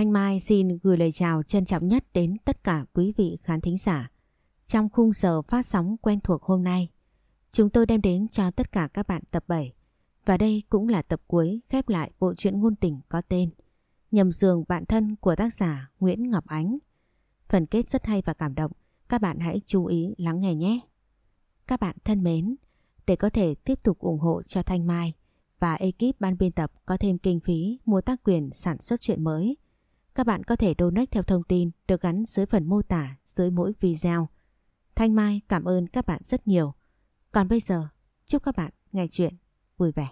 Thanh Mai xin gửi lời chào trân trọng nhất đến tất cả quý vị khán thính giả. Trong khung giờ phát sóng quen thuộc hôm nay, chúng tôi đem đến cho tất cả các bạn tập 7. Và đây cũng là tập cuối khép lại bộ truyện ngôn tình có tên Nhầm giường bạn thân của tác giả Nguyễn Ngọc Ánh. Phần kết rất hay và cảm động, các bạn hãy chú ý lắng nghe nhé. Các bạn thân mến, để có thể tiếp tục ủng hộ cho Thanh Mai và ekip ban biên tập có thêm kinh phí mua tác quyền sản xuất truyện mới, các bạn có thể donate theo thông tin được gắn dưới phần mô tả dưới mỗi video. Thanh Mai cảm ơn các bạn rất nhiều. Còn bây giờ, chúc các bạn nghe chuyện vui vẻ.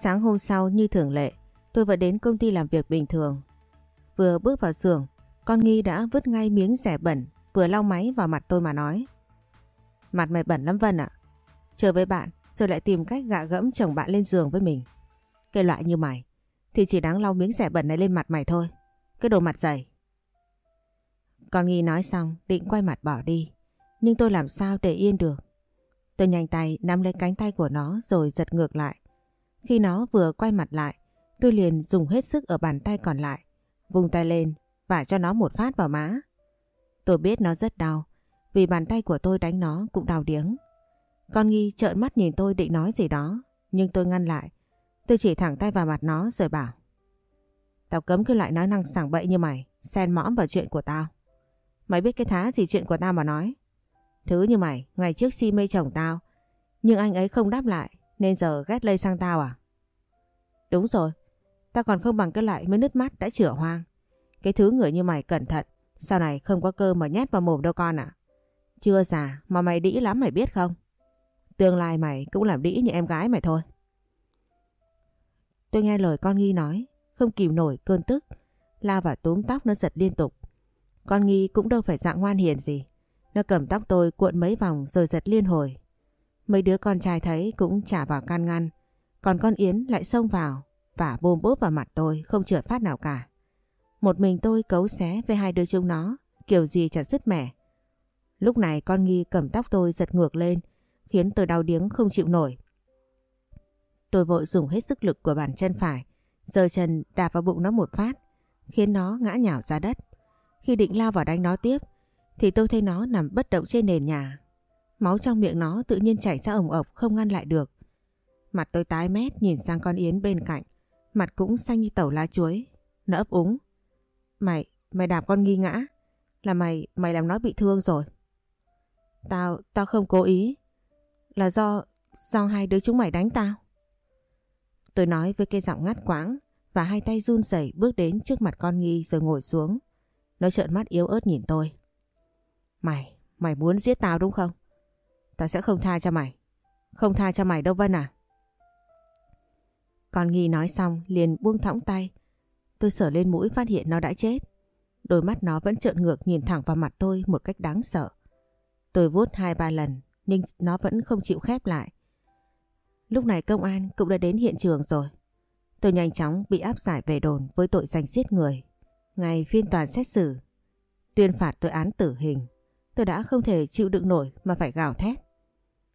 Sáng hôm sau như thường lệ, tôi vẫn đến công ty làm việc bình thường. Vừa bước vào xưởng, con Nghi đã vứt ngay miếng rẻ bẩn vừa lau máy vào mặt tôi mà nói. Mặt mày bẩn lắm Vân ạ. Chờ với bạn rồi lại tìm cách gạ gẫm chồng bạn lên giường với mình. Cái loại như mày thì chỉ đáng lau miếng rẻ bẩn này lên mặt mày thôi. Cái đồ mặt dày. Con Nghi nói xong định quay mặt bỏ đi. Nhưng tôi làm sao để yên được. Tôi nhanh tay nắm lấy cánh tay của nó rồi giật ngược lại. Khi nó vừa quay mặt lại, tôi liền dùng hết sức ở bàn tay còn lại, vùng tay lên và cho nó một phát vào má. Tôi biết nó rất đau, vì bàn tay của tôi đánh nó cũng đau điếng. Con nghi trợn mắt nhìn tôi định nói gì đó, nhưng tôi ngăn lại. Tôi chỉ thẳng tay vào mặt nó rồi bảo. Tao cấm cái loại nói năng sảng bậy như mày, xen mõm vào chuyện của tao. Mày biết cái thá gì chuyện của tao mà nói. Thứ như mày, ngày trước si mê chồng tao, nhưng anh ấy không đáp lại, nên giờ ghét lây sang tao à? Đúng rồi, tao còn không bằng cái loại mới nứt mắt đã chữa hoang. Cái thứ người như mày cẩn thận, sau này không có cơ mà nhét vào mồm đâu con ạ. Chưa già mà mày đĩ lắm mày biết không? Tương lai mày cũng làm đĩ như em gái mày thôi. Tôi nghe lời con Nghi nói, không kìm nổi cơn tức, la và túm tóc nó giật liên tục. Con Nghi cũng đâu phải dạng ngoan hiền gì. Nó cầm tóc tôi cuộn mấy vòng rồi giật liên hồi. Mấy đứa con trai thấy cũng trả vào can ngăn. Còn con Yến lại xông vào và bôm bốp vào mặt tôi không trượt phát nào cả. Một mình tôi cấu xé với hai đứa chúng nó, kiểu gì chả dứt mẻ. Lúc này con Nghi cầm tóc tôi giật ngược lên, khiến tôi đau điếng không chịu nổi. Tôi vội dùng hết sức lực của bàn chân phải, giơ chân đạp vào bụng nó một phát, khiến nó ngã nhào ra đất. Khi định lao vào đánh nó tiếp, thì tôi thấy nó nằm bất động trên nền nhà. Máu trong miệng nó tự nhiên chảy ra ổng ộc không ngăn lại được. Mặt tôi tái mét nhìn sang con Yến bên cạnh, mặt cũng xanh như tẩu lá chuối. Nó ấp úng. Mày, mày đạp con nghi ngã. Là mày, mày làm nó bị thương rồi. Tao, tao không cố ý. Là do, do hai đứa chúng mày đánh tao. Tôi nói với cái giọng ngắt quãng và hai tay run rẩy bước đến trước mặt con nghi rồi ngồi xuống. Nó trợn mắt yếu ớt nhìn tôi. Mày, mày muốn giết tao đúng không? Tao sẽ không tha cho mày. Không tha cho mày đâu Vân à? Con nghi nói xong liền buông thõng tay. Tôi sờ lên mũi phát hiện nó đã chết. Đôi mắt nó vẫn trợn ngược nhìn thẳng vào mặt tôi một cách đáng sợ. Tôi vuốt hai ba lần nhưng nó vẫn không chịu khép lại. Lúc này công an cũng đã đến hiện trường rồi. Tôi nhanh chóng bị áp giải về đồn với tội danh giết người. Ngày phiên tòa xét xử, tuyên phạt tôi án tử hình. Tôi đã không thể chịu đựng nổi mà phải gào thét.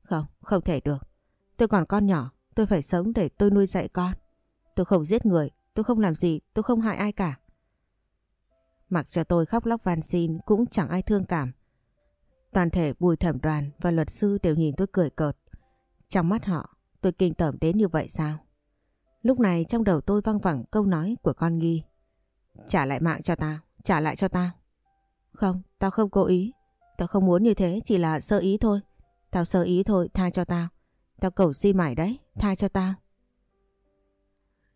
Không, không thể được. Tôi còn con nhỏ, tôi phải sống để tôi nuôi dạy con. Tôi không giết người, tôi không làm gì, tôi không hại ai cả. Mặc cho tôi khóc lóc van xin cũng chẳng ai thương cảm. Toàn thể bùi thẩm đoàn và luật sư đều nhìn tôi cười cợt. Trong mắt họ, tôi kinh tởm đến như vậy sao? Lúc này trong đầu tôi văng vẳng câu nói của con nghi. Trả lại mạng cho tao, trả lại cho tao. Không, tao không cố ý. Tao không muốn như thế, chỉ là sơ ý thôi. Tao sơ ý thôi, tha cho tao. Tao cầu xin mày đấy, tha cho tao.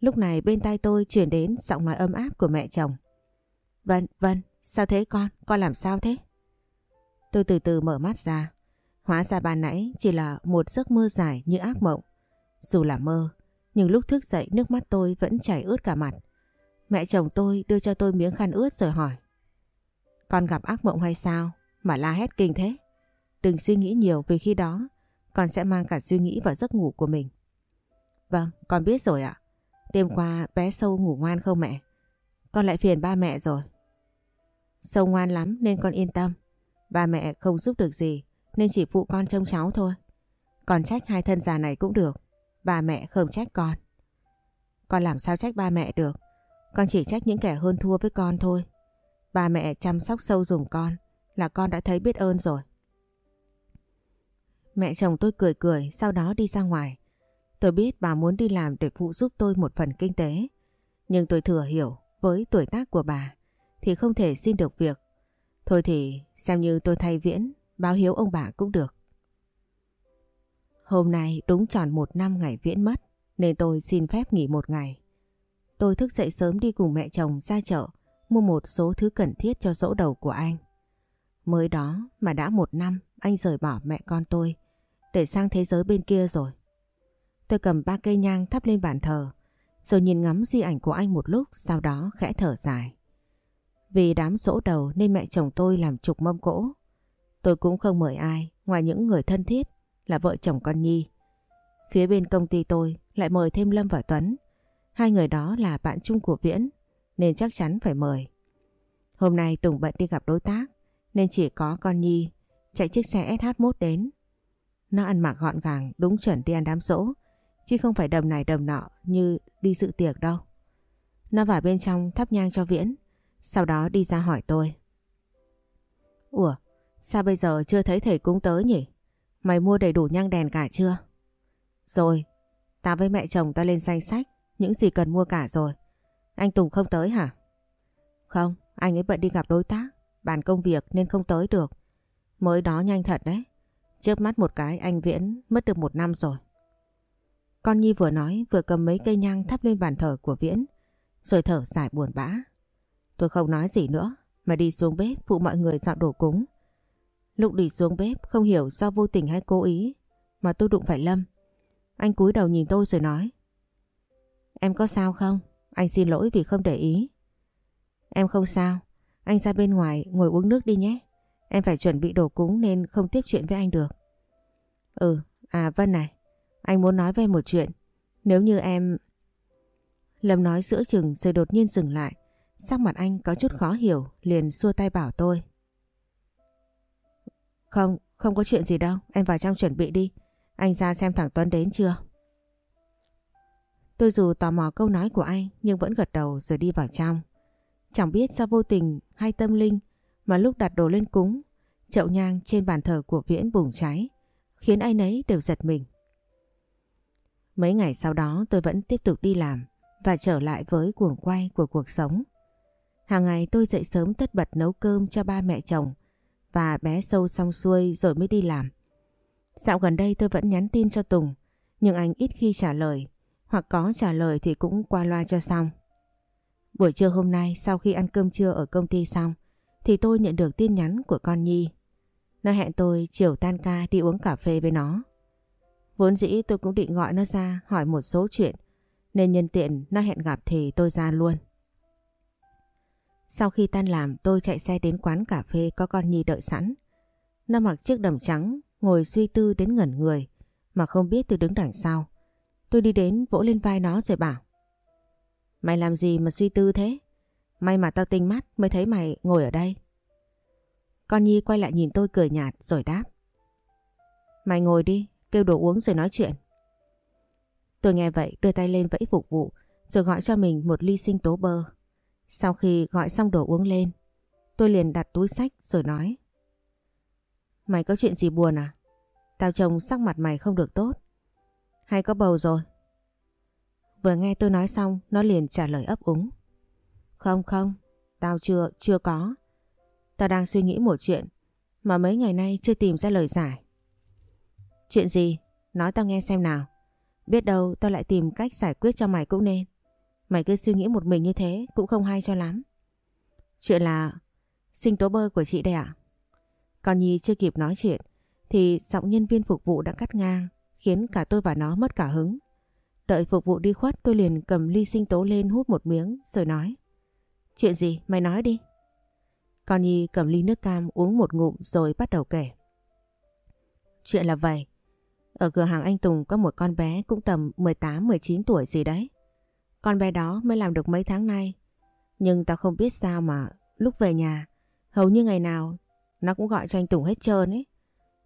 Lúc này bên tay tôi chuyển đến giọng nói ấm áp của mẹ chồng. Vân, Vân, sao thế con? Con làm sao thế? Tôi từ từ mở mắt ra. Hóa ra ban nãy chỉ là một giấc mơ dài như ác mộng. Dù là mơ, nhưng lúc thức dậy nước mắt tôi vẫn chảy ướt cả mặt. Mẹ chồng tôi đưa cho tôi miếng khăn ướt rồi hỏi. Con gặp ác mộng hay sao? Mà la hét kinh thế. Đừng suy nghĩ nhiều vì khi đó con sẽ mang cả suy nghĩ vào giấc ngủ của mình. Vâng, con biết rồi ạ. Đêm qua bé sâu ngủ ngoan không mẹ? Con lại phiền ba mẹ rồi. Sâu ngoan lắm nên con yên tâm. Ba mẹ không giúp được gì nên chỉ phụ con trông cháu thôi. Còn trách hai thân già này cũng được. Ba mẹ không trách con. Con làm sao trách ba mẹ được. Con chỉ trách những kẻ hơn thua với con thôi. Ba mẹ chăm sóc sâu dùng con là con đã thấy biết ơn rồi. Mẹ chồng tôi cười cười sau đó đi ra ngoài. Tôi biết bà muốn đi làm để phụ giúp tôi một phần kinh tế. Nhưng tôi thừa hiểu với tuổi tác của bà thì không thể xin được việc. Thôi thì xem như tôi thay viễn, báo hiếu ông bà cũng được. Hôm nay đúng tròn một năm ngày viễn mất nên tôi xin phép nghỉ một ngày. Tôi thức dậy sớm đi cùng mẹ chồng ra chợ mua một số thứ cần thiết cho dỗ đầu của anh. Mới đó mà đã một năm anh rời bỏ mẹ con tôi để sang thế giới bên kia rồi. Tôi cầm ba cây nhang thắp lên bàn thờ, rồi nhìn ngắm di ảnh của anh một lúc, sau đó khẽ thở dài. Vì đám dỗ đầu nên mẹ chồng tôi làm trục mâm cỗ. Tôi cũng không mời ai, ngoài những người thân thiết là vợ chồng con Nhi. Phía bên công ty tôi lại mời thêm Lâm và Tuấn. Hai người đó là bạn chung của Viễn, nên chắc chắn phải mời. Hôm nay Tùng bận đi gặp đối tác, nên chỉ có con Nhi chạy chiếc xe SH1 đến. Nó ăn mặc gọn gàng, đúng chuẩn đi ăn đám dỗ chứ không phải đầm này đầm nọ như đi dự tiệc đâu. Nó vào bên trong thắp nhang cho Viễn sau đó đi ra hỏi tôi. Ủa, sao bây giờ chưa thấy thầy cúng tới nhỉ? Mày mua đầy đủ nhang đèn cả chưa? Rồi, tao với mẹ chồng tao lên danh sách, những gì cần mua cả rồi. Anh Tùng không tới hả? Không, anh ấy bận đi gặp đối tác, bàn công việc nên không tới được. Mới đó nhanh thật đấy. Chớp mắt một cái anh Viễn mất được một năm rồi. Con Nhi vừa nói vừa cầm mấy cây nhang thắp lên bàn thờ của Viễn, rồi thở dài buồn bã. Tôi không nói gì nữa, mà đi xuống bếp phụ mọi người dọn đồ cúng. Lúc đi xuống bếp không hiểu do vô tình hay cố ý mà tôi đụng phải Lâm. Anh cúi đầu nhìn tôi rồi nói. Em có sao không? Anh xin lỗi vì không để ý. Em không sao. Anh ra bên ngoài ngồi uống nước đi nhé. Em phải chuẩn bị đồ cúng nên không tiếp chuyện với anh được. Ừ, à Vân này. Anh muốn nói với em một chuyện. Nếu như em... Lâm nói giữa chừng rồi đột nhiên dừng lại. Sắc mặt anh có chút khó hiểu liền xua tay bảo tôi. Không, không có chuyện gì đâu. Em vào trong chuẩn bị đi. Anh ra xem thằng Tuấn đến chưa? Tôi dù tò mò câu nói của anh nhưng vẫn gật đầu rồi đi vào trong. Chẳng biết sao vô tình hay tâm linh mà lúc đặt đồ lên cúng, chậu nhang trên bàn thờ của Viễn bùng cháy, khiến ai nấy đều giật mình. Mấy ngày sau đó tôi vẫn tiếp tục đi làm và trở lại với cuồng quay của cuộc sống. Hàng ngày tôi dậy sớm tất bật nấu cơm cho ba mẹ chồng và bé sâu xong xuôi rồi mới đi làm. Dạo gần đây tôi vẫn nhắn tin cho Tùng, nhưng anh ít khi trả lời, hoặc có trả lời thì cũng qua loa cho xong. Buổi trưa hôm nay sau khi ăn cơm trưa ở công ty xong, thì tôi nhận được tin nhắn của con Nhi. Nó hẹn tôi chiều tan ca đi uống cà phê với nó. Vốn dĩ tôi cũng định gọi nó ra hỏi một số chuyện nên nhân tiện nó hẹn gặp thì tôi ra luôn. Sau khi tan làm tôi chạy xe đến quán cà phê có con Nhi đợi sẵn. Nó mặc chiếc đầm trắng ngồi suy tư đến ngẩn người mà không biết tôi đứng đằng sau. Tôi đi đến vỗ lên vai nó rồi bảo Mày làm gì mà suy tư thế? May mà tao tinh mắt mới thấy mày ngồi ở đây. Con Nhi quay lại nhìn tôi cười nhạt rồi đáp Mày ngồi đi, kêu đồ uống rồi nói chuyện. Tôi nghe vậy đưa tay lên vẫy phục vụ rồi gọi cho mình một ly sinh tố bơ. Sau khi gọi xong đồ uống lên, tôi liền đặt túi sách rồi nói. Mày có chuyện gì buồn à? Tao trông sắc mặt mày không được tốt. Hay có bầu rồi? Vừa nghe tôi nói xong, nó liền trả lời ấp úng. Không không, tao chưa, chưa có. Tao đang suy nghĩ một chuyện mà mấy ngày nay chưa tìm ra lời giải. Chuyện gì? Nói tao nghe xem nào. Biết đâu tao lại tìm cách giải quyết cho mày cũng nên. Mày cứ suy nghĩ một mình như thế cũng không hay cho lắm. Chuyện là sinh tố bơ của chị đây ạ. À? Còn Nhi chưa kịp nói chuyện thì giọng nhân viên phục vụ đã cắt ngang, khiến cả tôi và nó mất cả hứng. Đợi phục vụ đi khuất tôi liền cầm ly sinh tố lên hút một miếng, rồi nói. Chuyện gì? Mày nói đi. Con Nhi cầm ly nước cam uống một ngụm rồi bắt đầu kể. Chuyện là vậy. Ở cửa hàng anh Tùng có một con bé cũng tầm 18-19 tuổi gì đấy. Con bé đó mới làm được mấy tháng nay. Nhưng tao không biết sao mà lúc về nhà, Hầu như ngày nào nó cũng gọi cho anh Tùng hết trơn ấy.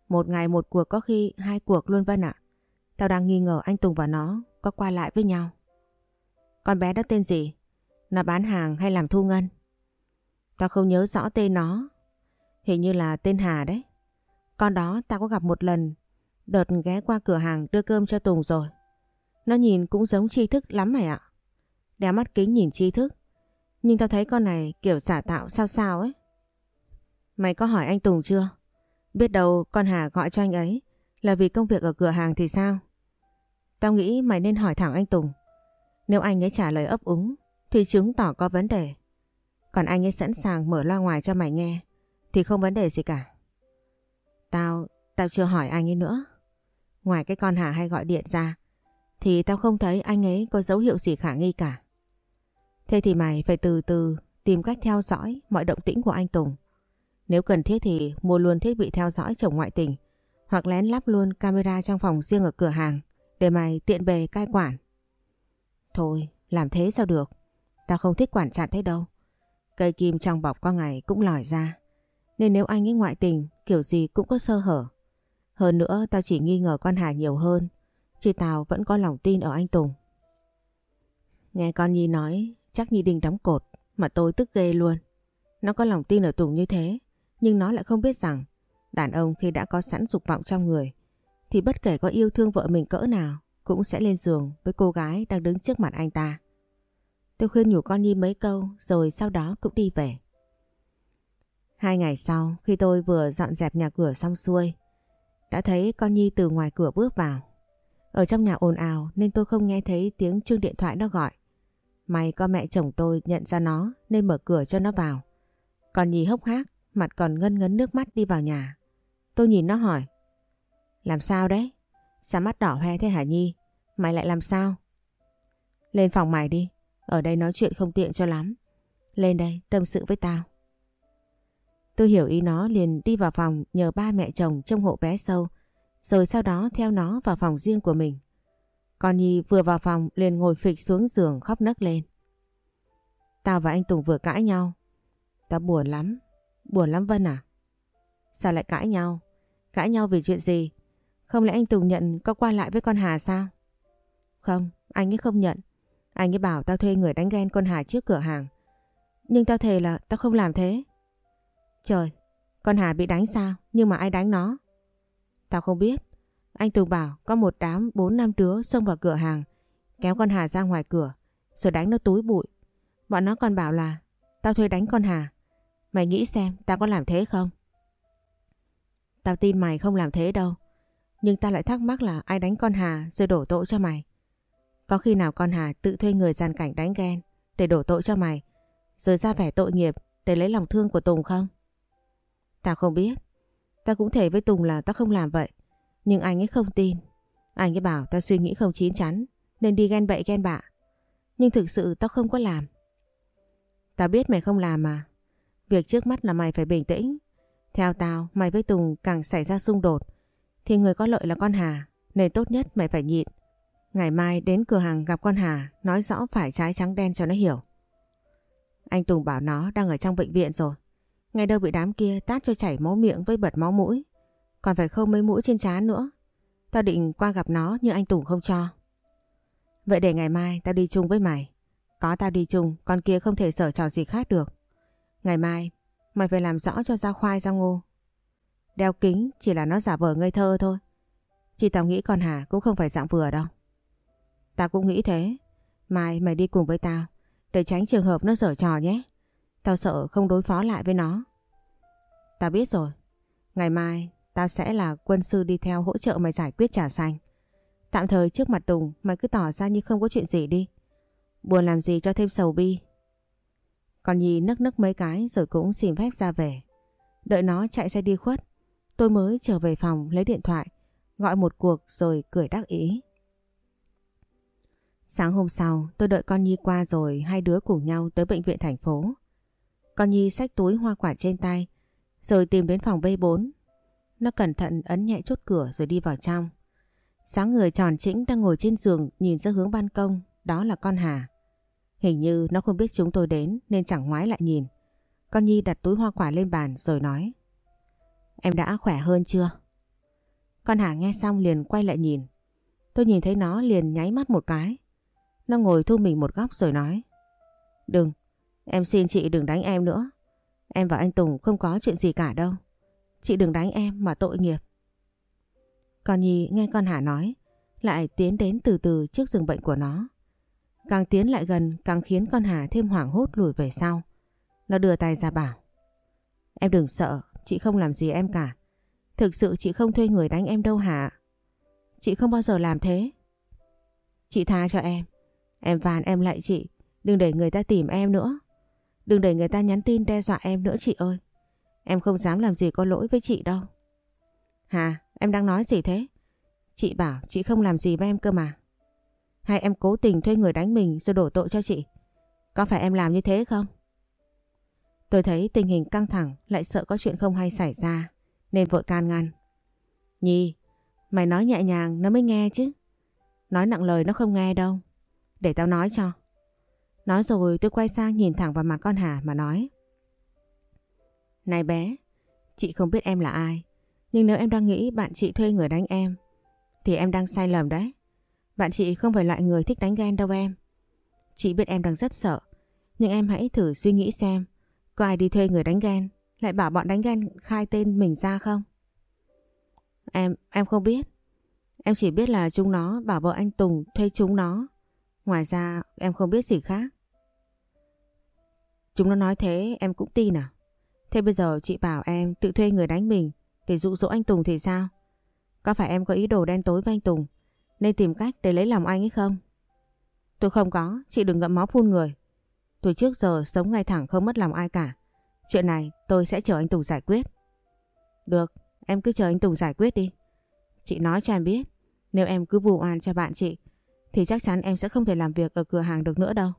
Một ngày một cuộc, có khi hai cuộc luôn Vân ạ. Tao đang nghi ngờ anh Tùng và nó có qua lại với nhau. Con bé đó tên gì? Nó bán hàng hay làm thu ngân? Tao không nhớ rõ tên nó. Hình như là tên Hà đấy. Con đó tao có gặp một lần. Đợt ghé qua cửa hàng đưa cơm cho Tùng rồi. Nó nhìn cũng giống tri thức lắm mày ạ. Đeo mắt kính nhìn tri thức. Nhưng tao thấy con này kiểu giả tạo sao sao ấy. Mày có hỏi anh Tùng chưa? Biết đâu con Hà gọi cho anh ấy là vì công việc ở cửa hàng thì sao? Tao nghĩ mày nên hỏi thẳng anh Tùng. Nếu anh ấy trả lời ấp úng thì chứng tỏ có vấn đề. Còn anh ấy sẵn sàng mở loa ngoài cho mày nghe thì không vấn đề gì cả. Tao, tao chưa hỏi anh ấy nữa. Ngoài cái con Hà hay gọi điện ra thì tao không thấy anh ấy có dấu hiệu gì khả nghi cả. Thế thì mày phải từ từ tìm cách theo dõi mọi động tĩnh của anh Tùng. Nếu cần thiết thì mua luôn thiết bị theo dõi chồng ngoại tình hoặc lén lắp luôn camera trong phòng riêng ở cửa hàng để mày tiện bề cai quản. Thôi, làm thế sao được? Tao không thích quản chặt thế đâu. Cây kim trong bọc qua ngày cũng lòi ra. Nên nếu anh ấy ngoại tình, kiểu gì cũng có sơ hở. Hơn nữa, tao chỉ nghi ngờ con Hà nhiều hơn. Chứ tao vẫn có lòng tin ở anh Tùng. Nghe con Nhi nói, chắc Nhi định đóng cột, mà tôi tức ghê luôn. Nó có lòng tin ở Tùng như thế, nhưng nó lại không biết rằng, đàn ông khi đã có sẵn dục vọng trong người, thì bất kể có yêu thương vợ mình cỡ nào, cũng sẽ lên giường với cô gái đang đứng trước mặt anh ta. Tôi khuyên nhủ con Nhi mấy câu, rồi sau đó cũng đi về. Hai ngày sau, khi tôi vừa dọn dẹp nhà cửa xong xuôi đã thấy con Nhi từ ngoài cửa bước vào. Ở trong nhà ồn ào nên tôi không nghe thấy tiếng chuông điện thoại nó gọi. May có mẹ chồng tôi nhận ra nó nên mở cửa cho nó vào. Còn Nhi hốc hác, mặt còn ngân ngấn nước mắt đi vào nhà. Tôi nhìn nó hỏi. Làm sao đấy? Sao mắt đỏ hoe thế hả Nhi? Mày lại làm sao? Lên phòng mày đi. Ở đây nói chuyện không tiện cho lắm. Lên đây tâm sự với tao. Tôi hiểu ý nó liền đi vào phòng nhờ ba mẹ chồng trông hộ bé sâu. Rồi sau đó theo nó vào phòng riêng của mình. Con Nhi vừa vào phòng liền ngồi phịch xuống giường khóc nấc lên. Tao và anh Tùng vừa cãi nhau. Tao buồn lắm. Buồn lắm Vân à? Sao lại cãi nhau? Cãi nhau vì chuyện gì? Không lẽ anh Tùng nhận có qua lại với con Hà sao? Không, anh ấy không nhận. Anh ấy bảo tao thuê người đánh ghen con Hà trước cửa hàng. Nhưng tao thề là tao không làm thế. Trời, con Hà bị đánh sao? Nhưng mà ai đánh nó? Tao không biết. Anh Tùng bảo có một đám bốn năm đứa xông vào cửa hàng, kéo con Hà ra ngoài cửa, rồi đánh nó túi bụi. Bọn nó còn bảo là tao thuê đánh con Hà. Mày nghĩ xem tao có làm thế không? Tao tin mày không làm thế đâu. Nhưng tao lại thắc mắc là ai đánh con Hà rồi đổ tội cho mày. Có khi nào con Hà tự thuê người gian cảnh đánh ghen để đổ tội cho mày rồi ra vẻ tội nghiệp để lấy lòng thương của Tùng không? Tao không biết. Tao cũng thể với Tùng là tao không làm vậy. Nhưng anh ấy không tin. Anh ấy bảo tao suy nghĩ không chín chắn nên đi ghen bậy ghen bạ. Nhưng thực sự tao không có làm. Tao biết mày không làm mà. Việc trước mắt là mày phải bình tĩnh. Theo tao, mày với Tùng càng xảy ra xung đột thì người có lợi là con Hà nên tốt nhất mày phải nhịn. Ngày mai đến cửa hàng gặp con Hà nói rõ phải trái trắng đen cho nó hiểu. Anh Tùng bảo nó đang ở trong bệnh viện rồi. Ngay đâu bị đám kia tát cho chảy máu miệng với bật máu mũi. Còn phải khâu mấy mũi trên trán nữa. Tao định qua gặp nó nhưng anh Tùng không cho. Vậy để ngày mai tao đi chung với mày. Có tao đi chung, con kia không thể sở trò gì khác được. Ngày mai, mày phải làm rõ cho ra khoai ra ngô. Đeo kính chỉ là nó giả vờ ngây thơ thôi. Chỉ tao nghĩ con Hà cũng không phải dạng vừa đâu. Tao cũng nghĩ thế. Mai mày đi cùng với tao, để tránh trường hợp nó dở trò nhé. Tao sợ không đối phó lại với nó. Tao biết rồi. Ngày mai, tao sẽ là quân sư đi theo hỗ trợ mày giải quyết trả xanh. Tạm thời trước mặt Tùng, mày cứ tỏ ra như không có chuyện gì đi. Buồn làm gì cho thêm sầu bi. Còn Nhi nức nức mấy cái rồi cũng xin phép ra về. Đợi nó chạy xe đi khuất. Tôi mới trở về phòng lấy điện thoại. Gọi một cuộc rồi cười đắc ý. Sáng hôm sau, tôi đợi con Nhi qua rồi hai đứa cùng nhau tới bệnh viện thành phố. Con Nhi xách túi hoa quả trên tay rồi tìm đến phòng B4. Nó cẩn thận ấn nhẹ chốt cửa rồi đi vào trong. Sáng người tròn chỉnh đang ngồi trên giường nhìn ra hướng ban công, đó là con Hà. Hình như nó không biết chúng tôi đến nên chẳng ngoái lại nhìn. Con Nhi đặt túi hoa quả lên bàn rồi nói. Em đã khỏe hơn chưa? Con Hà nghe xong liền quay lại nhìn. Tôi nhìn thấy nó liền nháy mắt một cái. Nó ngồi thu mình một góc rồi nói. Đừng, em xin chị đừng đánh em nữa. Em và anh Tùng không có chuyện gì cả đâu. Chị đừng đánh em mà tội nghiệp. Con Nhi nghe con Hà nói, lại tiến đến từ từ trước giường bệnh của nó. Càng tiến lại gần càng khiến con Hà thêm hoảng hốt lùi về sau. Nó đưa tay ra bảo. Em đừng sợ, chị không làm gì em cả. Thực sự chị không thuê người đánh em đâu hả? Chị không bao giờ làm thế. Chị tha cho em. Em van em lại chị. Đừng để người ta tìm em nữa. Đừng để người ta nhắn tin đe dọa em nữa chị ơi. Em không dám làm gì có lỗi với chị đâu. Hà, em đang nói gì thế? Chị bảo chị không làm gì với em cơ mà. Hay em cố tình thuê người đánh mình rồi đổ tội cho chị? Có phải em làm như thế không? Tôi thấy tình hình căng thẳng lại sợ có chuyện không hay xảy ra nên vội can ngăn. Nhi, mày nói nhẹ nhàng nó mới nghe chứ. Nói nặng lời nó không nghe đâu. Để tao nói cho. Nói rồi tôi quay sang nhìn thẳng vào mặt con Hà mà nói. Này bé, chị không biết em là ai. Nhưng nếu em đang nghĩ bạn chị thuê người đánh em thì em đang sai lầm đấy. Bạn chị không phải loại người thích đánh ghen đâu em. Chị biết em đang rất sợ. Nhưng em hãy thử suy nghĩ xem có ai đi thuê người đánh ghen lại bảo bọn đánh ghen khai tên mình ra không? Em, em không biết. Em chỉ biết là chúng nó bảo vợ anh Tùng thuê chúng nó. Ngoài ra em không biết gì khác. Chúng nó nói thế em cũng tin à? Thế bây giờ chị bảo em tự thuê người đánh mình để dụ dỗ anh Tùng thì sao? Có phải em có ý đồ đen tối với anh Tùng nên tìm cách để lấy lòng anh ấy không? Tôi không có, chị đừng ngậm máu phun người. Tôi trước giờ sống ngay thẳng không mất lòng ai cả. Chuyện này tôi sẽ chờ anh Tùng giải quyết. Được, em cứ chờ anh Tùng giải quyết đi. Chị nói cho em biết, nếu em cứ vụ oan cho bạn chị, thì chắc chắn em sẽ không thể làm việc ở cửa hàng được nữa đâu.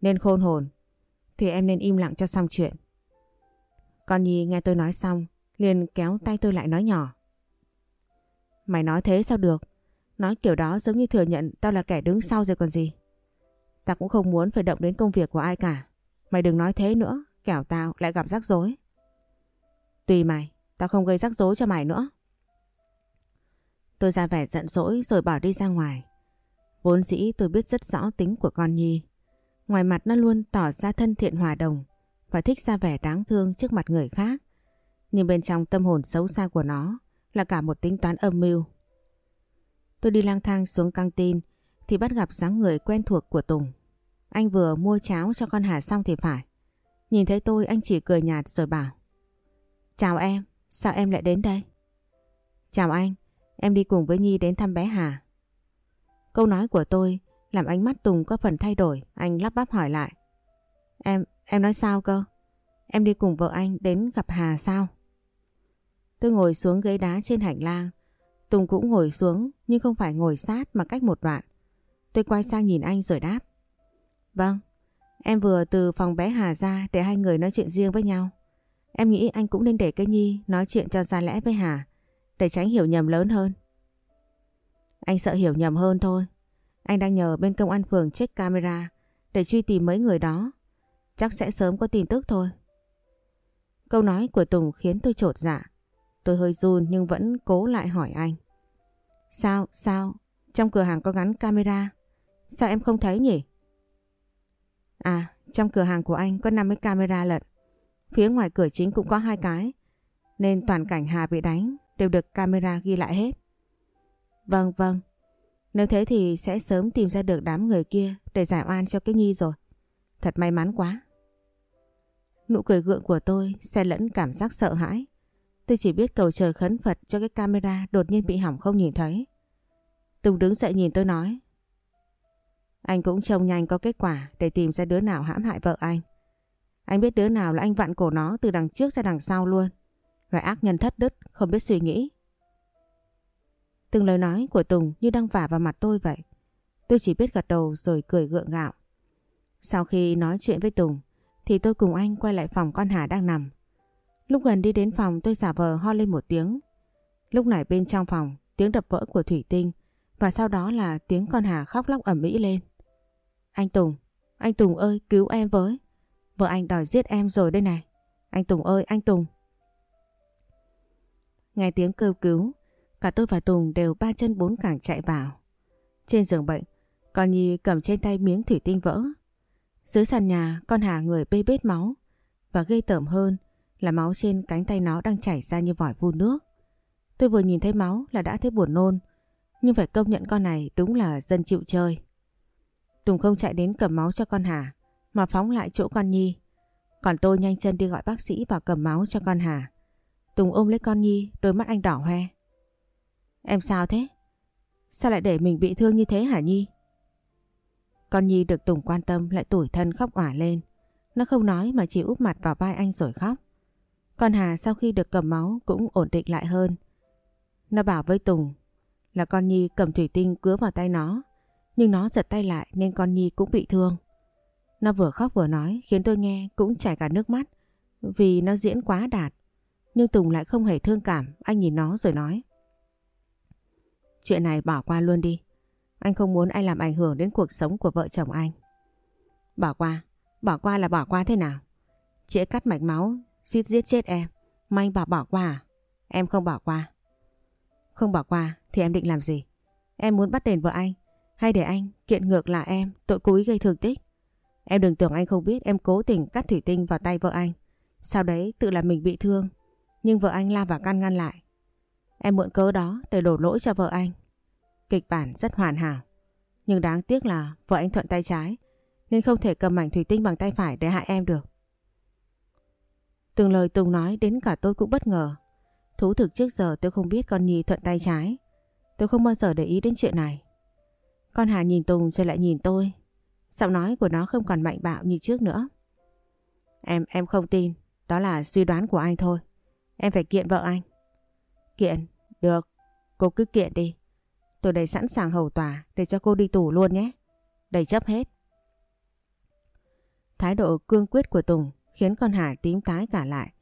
Nên khôn hồn, thì em nên im lặng cho xong chuyện. Con Nhi nghe tôi nói xong, liền kéo tay tôi lại nói nhỏ. Mày nói thế sao được? Nói kiểu đó giống như thừa nhận tao là kẻ đứng sau rồi còn gì. Tao cũng không muốn phải động đến công việc của ai cả. Mày đừng nói thế nữa, kẻo tao lại gặp rắc rối. Tùy mày, tao không gây rắc rối cho mày nữa. Tôi ra vẻ giận dỗi rồi bỏ đi ra ngoài. Vốn dĩ tôi biết rất rõ tính của con Nhi. Ngoài mặt nó luôn tỏ ra thân thiện hòa đồng và thích ra vẻ đáng thương trước mặt người khác. Nhưng bên trong tâm hồn xấu xa của nó là cả một tính toán âm mưu. Tôi đi lang thang xuống căng tin thì bắt gặp dáng người quen thuộc của Tùng. Anh vừa mua cháo cho con Hà xong thì phải. Nhìn thấy tôi anh chỉ cười nhạt rồi bảo Chào em, sao em lại đến đây? Chào anh, em đi cùng với Nhi đến thăm bé Hà. Câu nói của tôi làm ánh mắt Tùng có phần thay đổi, anh lắp bắp hỏi lại. Em, em nói sao cơ? Em đi cùng vợ anh đến gặp Hà sao? Tôi ngồi xuống ghế đá trên hành lang. Tùng cũng ngồi xuống nhưng không phải ngồi sát mà cách một đoạn. Tôi quay sang nhìn anh rồi đáp. Vâng, Em vừa từ phòng bé Hà ra để hai người nói chuyện riêng với nhau. Em nghĩ anh cũng nên để cây Nhi nói chuyện cho ra lẽ với Hà để tránh hiểu nhầm lớn hơn. Anh sợ hiểu nhầm hơn thôi. Anh đang nhờ bên công an phường check camera để truy tìm mấy người đó. Chắc sẽ sớm có tin tức thôi. Câu nói của Tùng khiến tôi trột dạ. Tôi hơi run nhưng vẫn cố lại hỏi anh. Sao, sao? Trong cửa hàng có gắn camera. Sao em không thấy nhỉ? À, trong cửa hàng của anh có 50 camera lận. Phía ngoài cửa chính cũng có hai cái. Nên toàn cảnh Hà bị đánh đều được camera ghi lại hết. Vâng, vâng. Nếu thế thì sẽ sớm tìm ra được đám người kia để giải oan cho cái Nhi rồi. Thật may mắn quá. Nụ cười gượng của tôi xe lẫn cảm giác sợ hãi. Tôi chỉ biết cầu trời khấn Phật cho cái camera đột nhiên bị hỏng không nhìn thấy. Tùng đứng dậy nhìn tôi nói. Anh cũng trông nhanh có kết quả để tìm ra đứa nào hãm hại vợ anh. Anh biết đứa nào là anh vặn cổ nó từ đằng trước ra đằng sau luôn. Loại ác nhân thất đức, không biết suy nghĩ. Từng lời nói của Tùng như đang vả vào mặt tôi vậy. Tôi chỉ biết gật đầu rồi cười gượng gạo. Sau khi nói chuyện với Tùng thì tôi cùng anh quay lại phòng con Hà đang nằm. Lúc gần đi đến phòng tôi giả vờ ho lên một tiếng. Lúc này bên trong phòng tiếng đập vỡ của thủy tinh và sau đó là tiếng con Hà khóc lóc ẩm mỹ lên. Anh Tùng, anh Tùng ơi cứu em với. Vợ anh đòi giết em rồi đây này. Anh Tùng ơi, anh Tùng. Nghe tiếng kêu cứu, cả tôi và Tùng đều ba chân bốn cẳng chạy vào. Trên giường bệnh, con Nhi cầm trên tay miếng thủy tinh vỡ. Dưới sàn nhà, con Hà người bê bết máu. Và gây tởm hơn là máu trên cánh tay nó đang chảy ra như vòi vu nước. Tôi vừa nhìn thấy máu là đã thấy buồn nôn. Nhưng phải công nhận con này đúng là dân chịu chơi. Tùng không chạy đến cầm máu cho con Hà, mà phóng lại chỗ con Nhi. Còn tôi nhanh chân đi gọi bác sĩ và cầm máu cho con Hà. Tùng ôm lấy con Nhi, đôi mắt anh đỏ hoe. Em sao thế? Sao lại để mình bị thương như thế hả Nhi? Con Nhi được Tùng quan tâm lại tủi thân khóc ỏa lên. Nó không nói mà chỉ úp mặt vào vai anh rồi khóc. Con Hà sau khi được cầm máu cũng ổn định lại hơn. Nó bảo với Tùng là con Nhi cầm thủy tinh cứa vào tay nó. Nhưng nó giật tay lại nên con Nhi cũng bị thương. Nó vừa khóc vừa nói khiến tôi nghe cũng chảy cả nước mắt vì nó diễn quá đạt. Nhưng Tùng lại không hề thương cảm, anh nhìn nó rồi nói. Chuyện này bỏ qua luôn đi. Anh không muốn anh làm ảnh hưởng đến cuộc sống của vợ chồng anh. Bỏ qua, bỏ qua là bỏ qua thế nào? Chị cắt mạch máu, giết giết chết em. Mà anh bảo bỏ qua à? Em không bỏ qua. Không bỏ qua thì em định làm gì? Em muốn bắt đền vợ anh hay để anh kiện ngược là em tội cố ý gây thương tích? Em đừng tưởng anh không biết em cố tình cắt thủy tinh vào tay vợ anh. Sau đấy tự làm mình bị thương. Nhưng vợ anh la vào can ngăn lại. Em mượn cớ đó để đổ lỗi cho vợ anh. Kịch bản rất hoàn hảo. Nhưng đáng tiếc là vợ anh thuận tay trái. Nên không thể cầm mảnh thủy tinh bằng tay phải để hại em được. Từng lời Tùng nói đến cả tôi cũng bất ngờ. Thú thực trước giờ tôi không biết con Nhi thuận tay trái. Tôi không bao giờ để ý đến chuyện này. Con Hà nhìn Tùng rồi lại nhìn tôi. Giọng nói của nó không còn mạnh bạo như trước nữa. Em, em không tin. Đó là suy đoán của anh thôi. Em phải kiện vợ anh. Kiện? Được. Cô cứ kiện đi. Tôi đầy sẵn sàng hầu tòa để cho cô đi tù luôn nhé. Đầy chấp hết. Thái độ cương quyết của Tùng khiến con Hà tím tái cả lại.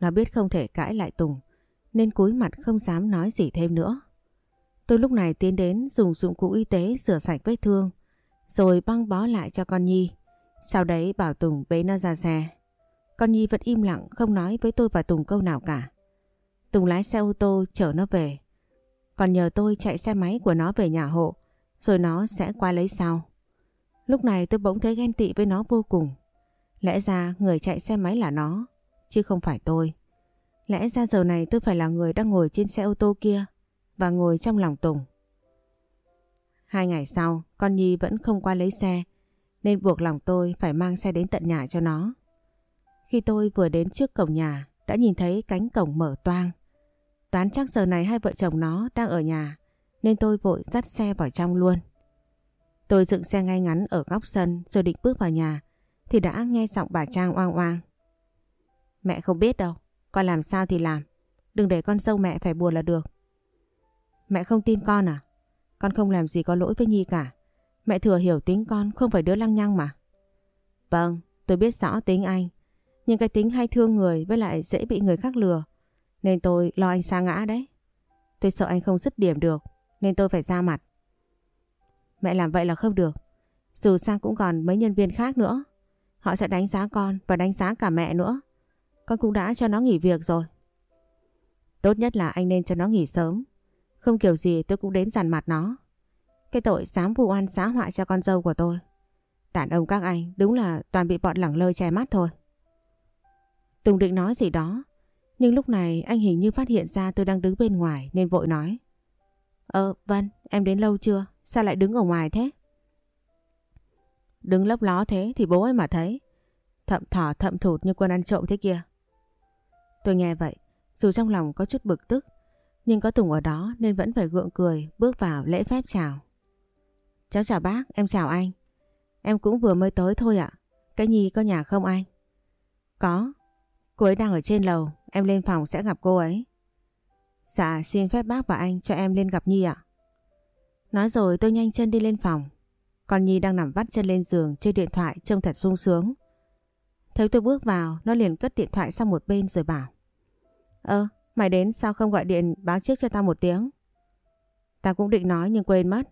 Nó biết không thể cãi lại Tùng, nên cúi mặt không dám nói gì thêm nữa. Tôi lúc này tiến đến dùng dụng cụ y tế rửa sạch vết thương, rồi băng bó lại cho con Nhi. Sau đấy bảo Tùng bế nó ra xe. Con Nhi vẫn im lặng không nói với tôi và Tùng câu nào cả. Tùng lái xe ô tô chở nó về. Còn nhờ tôi chạy xe máy của nó về nhà hộ rồi nó sẽ qua lấy sau. Lúc này tôi bỗng thấy ghen tị với nó vô cùng. Lẽ ra người chạy xe máy là nó, chứ không phải tôi. Lẽ ra giờ này tôi phải là người đang ngồi trên xe ô tô kia và ngồi trong lòng Tùng. Hai ngày sau, con Nhi vẫn không qua lấy xe nên buộc lòng tôi phải mang xe đến tận nhà cho nó. Khi tôi vừa đến trước cổng nhà đã nhìn thấy cánh cổng mở toang. Đoán chắc giờ này hai vợ chồng nó đang ở nhà nên tôi vội dắt xe vào trong luôn. Tôi dựng xe ngay ngắn ở góc sân rồi định bước vào nhà thì đã nghe giọng bà Trang oang oang. Mẹ không biết đâu, con làm sao thì làm, đừng để con dâu mẹ phải buồn là được. Mẹ không tin con à? Con không làm gì có lỗi với Nhi cả. Mẹ thừa hiểu tính con không phải đứa lăng nhăng mà. Vâng, tôi biết rõ tính anh. Nhưng cái tính hay thương người với lại dễ bị người khác lừa. Nên tôi lo anh sa ngã đấy. Tôi sợ anh không dứt điểm được, nên tôi phải ra mặt. Mẹ làm vậy là không được. Dù sao cũng còn mấy nhân viên khác nữa. Họ sẽ đánh giá con và đánh giá cả mẹ nữa. Con cũng đã cho nó nghỉ việc rồi. Tốt nhất là anh nên cho nó nghỉ sớm. Không kiểu gì tôi cũng đến dằn mặt nó. Cái tội dám vụ oan xá họa cho con dâu của tôi. Đàn ông các anh đúng là toàn bị bọn lẳng lơi che mắt thôi. Tùng định nói gì đó. Nhưng lúc này anh hình như phát hiện ra tôi đang đứng bên ngoài nên vội nói. Ờ Vân, em đến lâu chưa? Sao lại đứng ở ngoài thế? Đứng lấp ló thế thì bố ấy mà thấy. Thậm thỏ thậm thụt như quân ăn trộm thế kia. Tôi nghe vậy, dù trong lòng có chút bực tức, nhưng có Tùng ở đó nên vẫn phải gượng cười bước vào lễ phép chào. Cháu chào bác, em chào anh. Em cũng vừa mới tới thôi ạ. Cái Nhi có nhà không anh? Có. Cô ấy đang ở trên lầu, em lên phòng sẽ gặp cô ấy. Dạ, xin phép bác và anh cho em lên gặp Nhi ạ. Nói rồi tôi nhanh chân đi lên phòng. Còn Nhi đang nằm vắt chân lên giường chơi điện thoại trông thật sung sướng. Thấy tôi bước vào, nó liền cất điện thoại sang một bên rồi bảo. Ơ, mày đến sao không gọi điện báo trước cho tao một tiếng? Tao cũng định nói nhưng quên mất.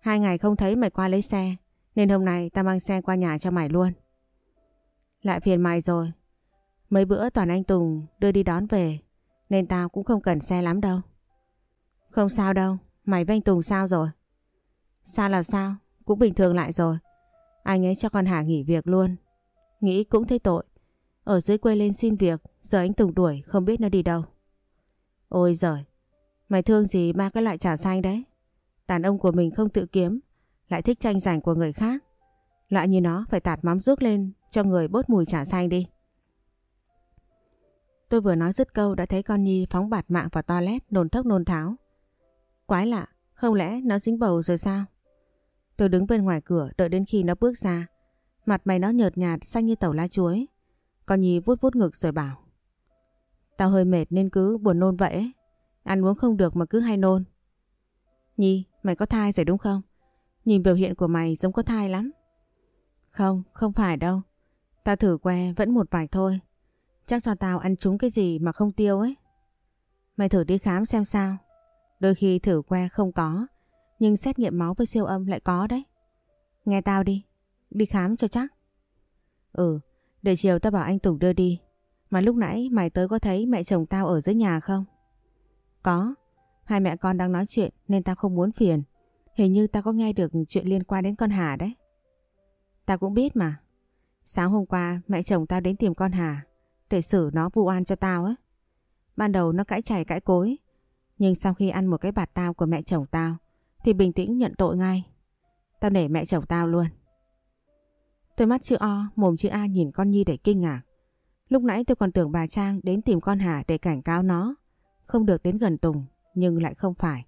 Hai ngày không thấy mày qua lấy xe, nên hôm nay tao mang xe qua nhà cho mày luôn. Lại phiền mày rồi. Mấy bữa toàn anh Tùng đưa đi đón về nên tao cũng không cần xe lắm đâu. Không sao đâu, mày với anh Tùng sao rồi? Sao là sao? Cũng bình thường lại rồi. Anh ấy cho con Hà nghỉ việc luôn. Nghĩ cũng thấy tội. Ở dưới quê lên xin việc, giờ anh Tùng đuổi không biết nó đi đâu. Ôi giời, mày thương gì ba cái loại trà xanh đấy? Đàn ông của mình không tự kiếm, lại thích tranh giành của người khác. Loại như nó phải tạt mắm ruốc lên cho người bớt mùi trà xanh đi. Tôi vừa nói dứt câu đã thấy con Nhi phóng bạt mạng vào toilet nôn thốc nôn tháo. Quái lạ, không lẽ nó dính bầu rồi sao? Tôi đứng bên ngoài cửa đợi đến khi nó bước ra. Mặt mày nó nhợt nhạt xanh như tàu lá chuối. Con Nhi vuốt vuốt ngực rồi bảo. Tao hơi mệt nên cứ buồn nôn vậy Ăn uống không được mà cứ hay nôn. Nhi, mày có thai rồi đúng không? Nhìn biểu hiện của mày giống có thai lắm. Không, không phải đâu. Tao thử que vẫn một vài thôi. Chắc cho tao ăn trúng cái gì mà không tiêu ấy. Mày thử đi khám xem sao. Đôi khi thử que không có, nhưng xét nghiệm máu với siêu âm lại có đấy. Nghe tao đi, đi khám cho chắc. Ừ, để chiều tao bảo anh Tùng đưa đi. Mà lúc nãy mày tới có thấy mẹ chồng tao ở dưới nhà không? Có, hai mẹ con đang nói chuyện nên tao không muốn phiền. Hình như tao có nghe được chuyện liên quan đến con Hà đấy. Tao cũng biết mà. Sáng hôm qua mẹ chồng tao đến tìm con Hà để xử nó vu oan cho tao ấy. Ban đầu nó cãi chảy cãi cối. Nhưng sau khi ăn một cái bạt tao của mẹ chồng tao thì bình tĩnh nhận tội ngay. Tao nể mẹ chồng tao luôn. Tôi mắt chữ O, mồm chữ A nhìn con Nhi để kinh ngạc. Lúc nãy tôi còn tưởng bà Trang đến tìm con Hà để cảnh cáo nó. Không được đến gần Tùng, nhưng lại không phải.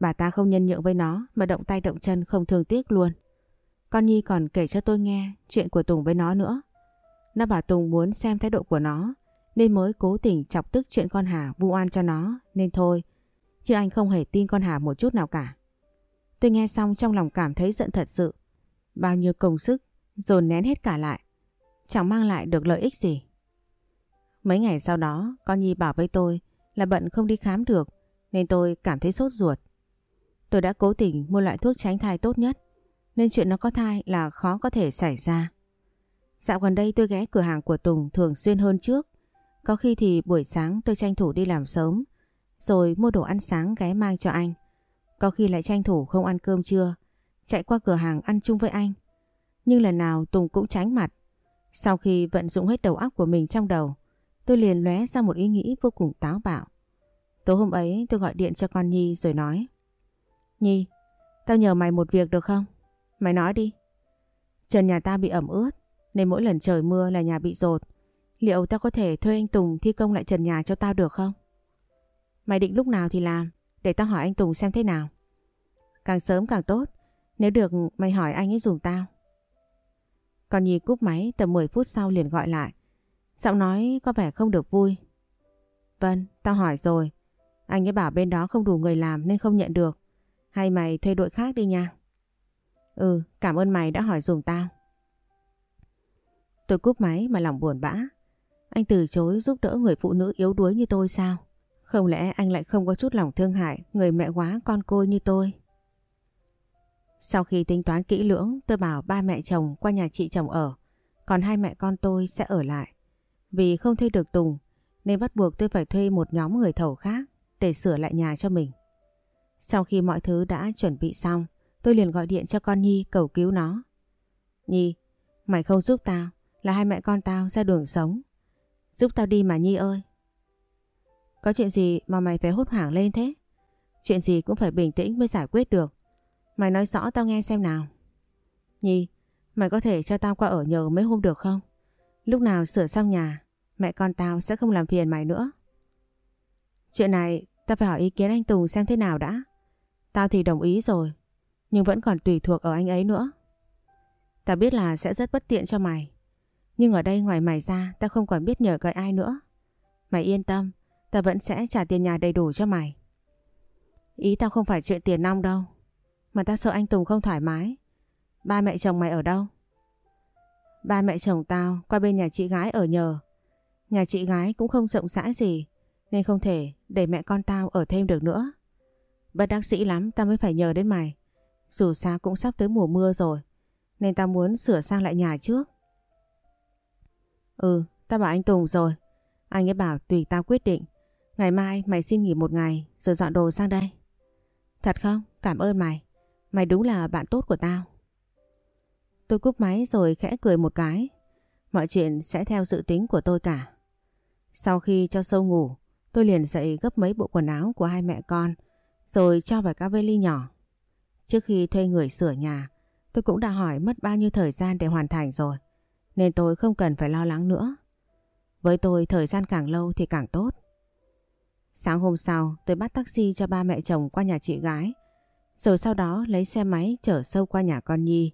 Bà ta không nhân nhượng với nó mà động tay động chân không thương tiếc luôn. Con Nhi còn kể cho tôi nghe chuyện của Tùng với nó nữa. Nó bảo Tùng muốn xem thái độ của nó, nên mới cố tình chọc tức chuyện con Hà vu oan cho nó, nên thôi. Chứ anh không hề tin con Hà một chút nào cả. Tôi nghe xong trong lòng cảm thấy giận thật sự. Bao nhiêu công sức, dồn nén hết cả lại. Chẳng mang lại được lợi ích gì. Mấy ngày sau đó, con Nhi bảo với tôi là bận không đi khám được, nên tôi cảm thấy sốt ruột. Tôi đã cố tình mua loại thuốc tránh thai tốt nhất, nên chuyện nó có thai là khó có thể xảy ra. Dạo gần đây tôi ghé cửa hàng của Tùng thường xuyên hơn trước. Có khi thì buổi sáng tôi tranh thủ đi làm sớm rồi mua đồ ăn sáng ghé mang cho anh. Có khi lại tranh thủ không ăn cơm trưa chạy qua cửa hàng ăn chung với anh. Nhưng lần nào Tùng cũng tránh mặt. Sau khi vận dụng hết đầu óc của mình trong đầu tôi liền lóe ra một ý nghĩ vô cùng táo bạo. Tối hôm ấy tôi gọi điện cho con Nhi rồi nói Nhi, tao nhờ mày một việc được không? Mày nói đi. Trần nhà ta bị ẩm ướt nên mỗi lần trời mưa là nhà bị rột. Liệu tao có thể thuê anh Tùng thi công lại trần nhà cho tao được không? Mày định lúc nào thì làm, để tao hỏi anh Tùng xem thế nào. Càng sớm càng tốt, nếu được mày hỏi anh ấy dùng tao. Còn Nhi cúp máy tầm 10 phút sau liền gọi lại. Giọng nói có vẻ không được vui. Vâng, tao hỏi rồi. Anh ấy bảo bên đó không đủ người làm nên không nhận được. Hay mày thuê đội khác đi nha. Ừ, cảm ơn mày đã hỏi dùng tao. Tôi cúp máy mà lòng buồn bã. Anh từ chối giúp đỡ người phụ nữ yếu đuối như tôi sao? Không lẽ anh lại không có chút lòng thương hại người mẹ quá con côi như tôi? Sau khi tính toán kỹ lưỡng, tôi bảo ba mẹ chồng qua nhà chị chồng ở, còn hai mẹ con tôi sẽ ở lại. Vì không thuê được Tùng, nên bắt buộc tôi phải thuê một nhóm người thầu khác để sửa lại nhà cho mình. Sau khi mọi thứ đã chuẩn bị xong, tôi liền gọi điện cho con Nhi cầu cứu nó. Nhi, mày không giúp tao, là hai mẹ con tao ra đường sống. Giúp tao đi mà Nhi ơi. Có chuyện gì mà mày phải hốt hoảng lên thế? Chuyện gì cũng phải bình tĩnh mới giải quyết được. Mày nói rõ tao nghe xem nào. Nhi, mày có thể cho tao qua ở nhờ mấy hôm được không? Lúc nào sửa xong nhà, mẹ con tao sẽ không làm phiền mày nữa. Chuyện này tao phải hỏi ý kiến anh Tùng xem thế nào đã. Tao thì đồng ý rồi, nhưng vẫn còn tùy thuộc ở anh ấy nữa. Tao biết là sẽ rất bất tiện cho mày, nhưng ở đây ngoài mày ra tao không còn biết nhờ cậy ai nữa. Mày yên tâm, tao vẫn sẽ trả tiền nhà đầy đủ cho mày. Ý tao không phải chuyện tiền nong đâu, mà tao sợ anh Tùng không thoải mái. Ba mẹ chồng mày ở đâu? Ba mẹ chồng tao qua bên nhà chị gái ở nhờ. Nhà chị gái cũng không rộng rãi gì nên không thể để mẹ con tao ở thêm được nữa. Bất đắc sĩ lắm tao mới phải nhờ đến mày. Dù sao cũng sắp tới mùa mưa rồi nên tao muốn sửa sang lại nhà trước. Ừ, tao bảo anh Tùng rồi. Anh ấy bảo tùy tao quyết định. Ngày mai mày xin nghỉ một ngày rồi dọn đồ sang đây. Thật không? Cảm ơn mày. Mày đúng là bạn tốt của tao. Tôi cúp máy rồi khẽ cười một cái. Mọi chuyện sẽ theo dự tính của tôi cả. Sau khi cho sâu ngủ, tôi liền dậy gấp mấy bộ quần áo của hai mẹ con rồi cho vào các vali nhỏ. Trước khi thuê người sửa nhà, tôi cũng đã hỏi mất bao nhiêu thời gian để hoàn thành rồi. Nên tôi không cần phải lo lắng nữa. Với tôi thời gian càng lâu thì càng tốt. Sáng hôm sau tôi bắt taxi cho ba mẹ chồng qua nhà chị gái. Rồi sau đó lấy xe máy chở sâu qua nhà con Nhi.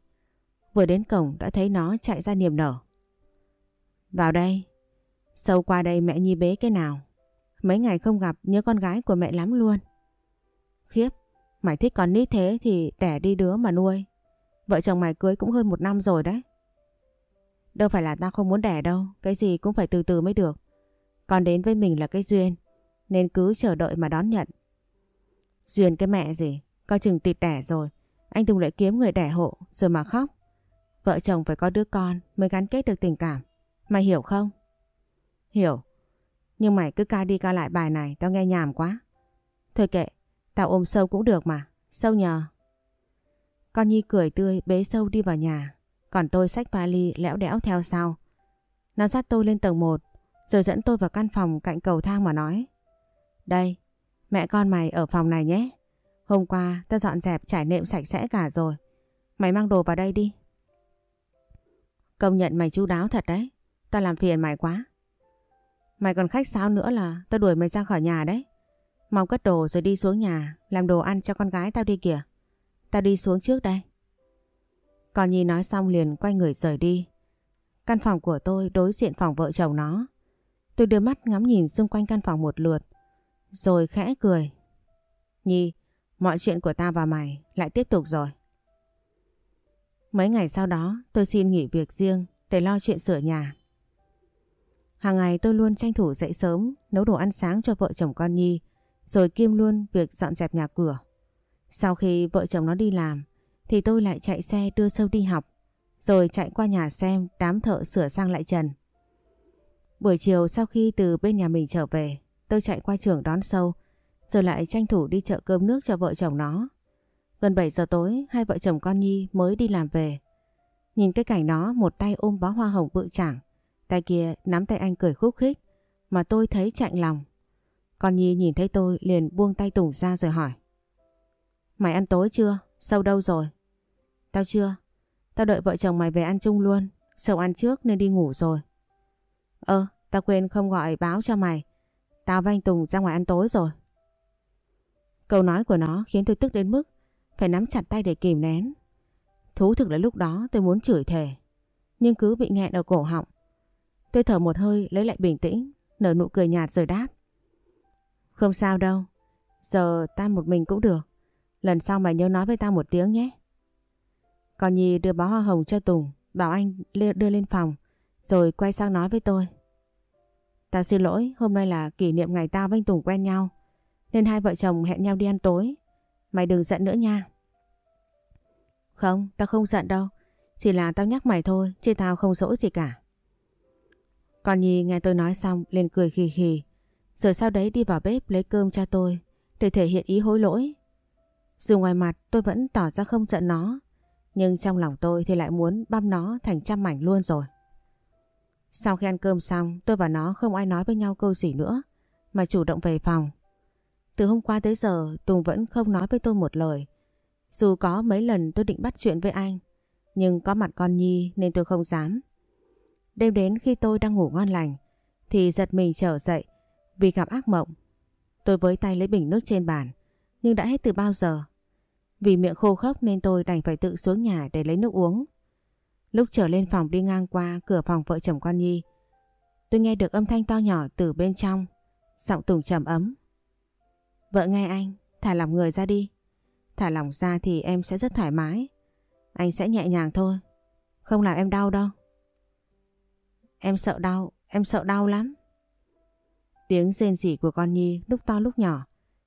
Vừa đến cổng đã thấy nó chạy ra niềm nở. Vào đây. Sâu qua đây mẹ Nhi bế cái nào. Mấy ngày không gặp nhớ con gái của mẹ lắm luôn. Khiếp, mày thích con nít thế thì đẻ đi đứa mà nuôi. Vợ chồng mày cưới cũng hơn một năm rồi đấy. Đâu phải là ta không muốn đẻ đâu, cái gì cũng phải từ từ mới được. Còn đến với mình là cái duyên, nên cứ chờ đợi mà đón nhận. Duyên cái mẹ gì, coi chừng tịt đẻ rồi, anh Tùng lại kiếm người đẻ hộ rồi mà khóc. Vợ chồng phải có đứa con mới gắn kết được tình cảm, mày hiểu không? Hiểu, nhưng mày cứ ca đi ca lại bài này tao nghe nhàm quá. Thôi kệ, tao ôm sâu cũng được mà, sâu nhờ. Con Nhi cười tươi bế sâu đi vào nhà, còn tôi xách vali lẽo đẽo theo sau. Nó dắt tôi lên tầng 1, rồi dẫn tôi vào căn phòng cạnh cầu thang mà nói. Đây, mẹ con mày ở phòng này nhé. Hôm qua tao dọn dẹp trải nệm sạch sẽ cả rồi. Mày mang đồ vào đây đi. Công nhận mày chu đáo thật đấy. Tao làm phiền mày quá. Mày còn khách sáo nữa là tao đuổi mày ra khỏi nhà đấy. Mau cất đồ rồi đi xuống nhà làm đồ ăn cho con gái tao đi kìa. Tao đi xuống trước đây. Còn Nhi nói xong liền quay người rời đi. Căn phòng của tôi đối diện phòng vợ chồng nó. Tôi đưa mắt ngắm nhìn xung quanh căn phòng một lượt. Rồi khẽ cười. Nhi, mọi chuyện của ta và mày lại tiếp tục rồi. Mấy ngày sau đó tôi xin nghỉ việc riêng để lo chuyện sửa nhà. Hàng ngày tôi luôn tranh thủ dậy sớm nấu đồ ăn sáng cho vợ chồng con Nhi rồi kiêm luôn việc dọn dẹp nhà cửa. Sau khi vợ chồng nó đi làm thì tôi lại chạy xe đưa Sâu đi học, rồi chạy qua nhà xem đám thợ sửa sang lại trần. Buổi chiều sau khi từ bên nhà mình trở về, tôi chạy qua trường đón Sâu, rồi lại tranh thủ đi chợ cơm nước cho vợ chồng nó. Gần 7 giờ tối, hai vợ chồng con Nhi mới đi làm về. Nhìn cái cảnh nó một tay ôm bó hoa hồng bự chảng, tay kia nắm tay anh cười khúc khích, mà tôi thấy chạnh lòng. Con Nhi nhìn thấy tôi liền buông tay Tùng ra rồi hỏi. Mày ăn tối chưa? Sâu đâu rồi? Tao chưa. Tao đợi vợ chồng mày về ăn chung luôn. Sợ ăn trước nên đi ngủ rồi. Ơ, tao quên không gọi báo cho mày. Tao và anh Tùng ra ngoài ăn tối rồi. Câu nói của nó khiến tôi tức đến mức phải nắm chặt tay để kìm nén. Thú thực là lúc đó tôi muốn chửi thề. Nhưng cứ bị nghẹn ở cổ họng. Tôi thở một hơi lấy lại bình tĩnh, nở nụ cười nhạt rồi đáp. Không sao đâu, giờ ta một mình cũng được. Lần sau mày nhớ nói với tao một tiếng nhé. Còn Nhi đưa bó hoa hồng cho Tùng, bảo anh đưa lên phòng, rồi quay sang nói với tôi. Tao xin lỗi, hôm nay là kỷ niệm ngày tao với anh Tùng quen nhau, nên hai vợ chồng hẹn nhau đi ăn tối. Mày đừng giận nữa nha. Không, tao không giận đâu, chỉ là tao nhắc mày thôi, chứ tao không dỗi gì cả. Còn Nhi nghe tôi nói xong lên cười khì khì, rồi sau đấy đi vào bếp lấy cơm cho tôi để thể hiện ý hối lỗi. Dù ngoài mặt tôi vẫn tỏ ra không giận nó, nhưng trong lòng tôi thì lại muốn băm nó thành trăm mảnh luôn rồi. Sau khi ăn cơm xong, tôi và nó không ai nói với nhau câu gì nữa, mà chủ động về phòng. Từ hôm qua tới giờ, Tùng vẫn không nói với tôi một lời. Dù có mấy lần tôi định bắt chuyện với anh, nhưng có mặt con Nhi nên tôi không dám. Đêm đến khi tôi đang ngủ ngon lành, thì giật mình trở dậy vì gặp ác mộng. Tôi với tay lấy bình nước trên bàn, nhưng đã hết từ bao giờ. Vì miệng khô khốc nên tôi đành phải tự xuống nhà để lấy nước uống. Lúc trở lên phòng đi ngang qua cửa phòng vợ chồng con Nhi, tôi nghe được âm thanh to nhỏ từ bên trong, giọng Tùng trầm ấm. Vợ nghe anh, thả lòng người ra đi. Thả lòng ra thì em sẽ rất thoải mái. Anh sẽ nhẹ nhàng thôi, không làm em đau đâu. Em sợ đau, em sợ đau lắm. Tiếng rên rỉ của con Nhi lúc to lúc nhỏ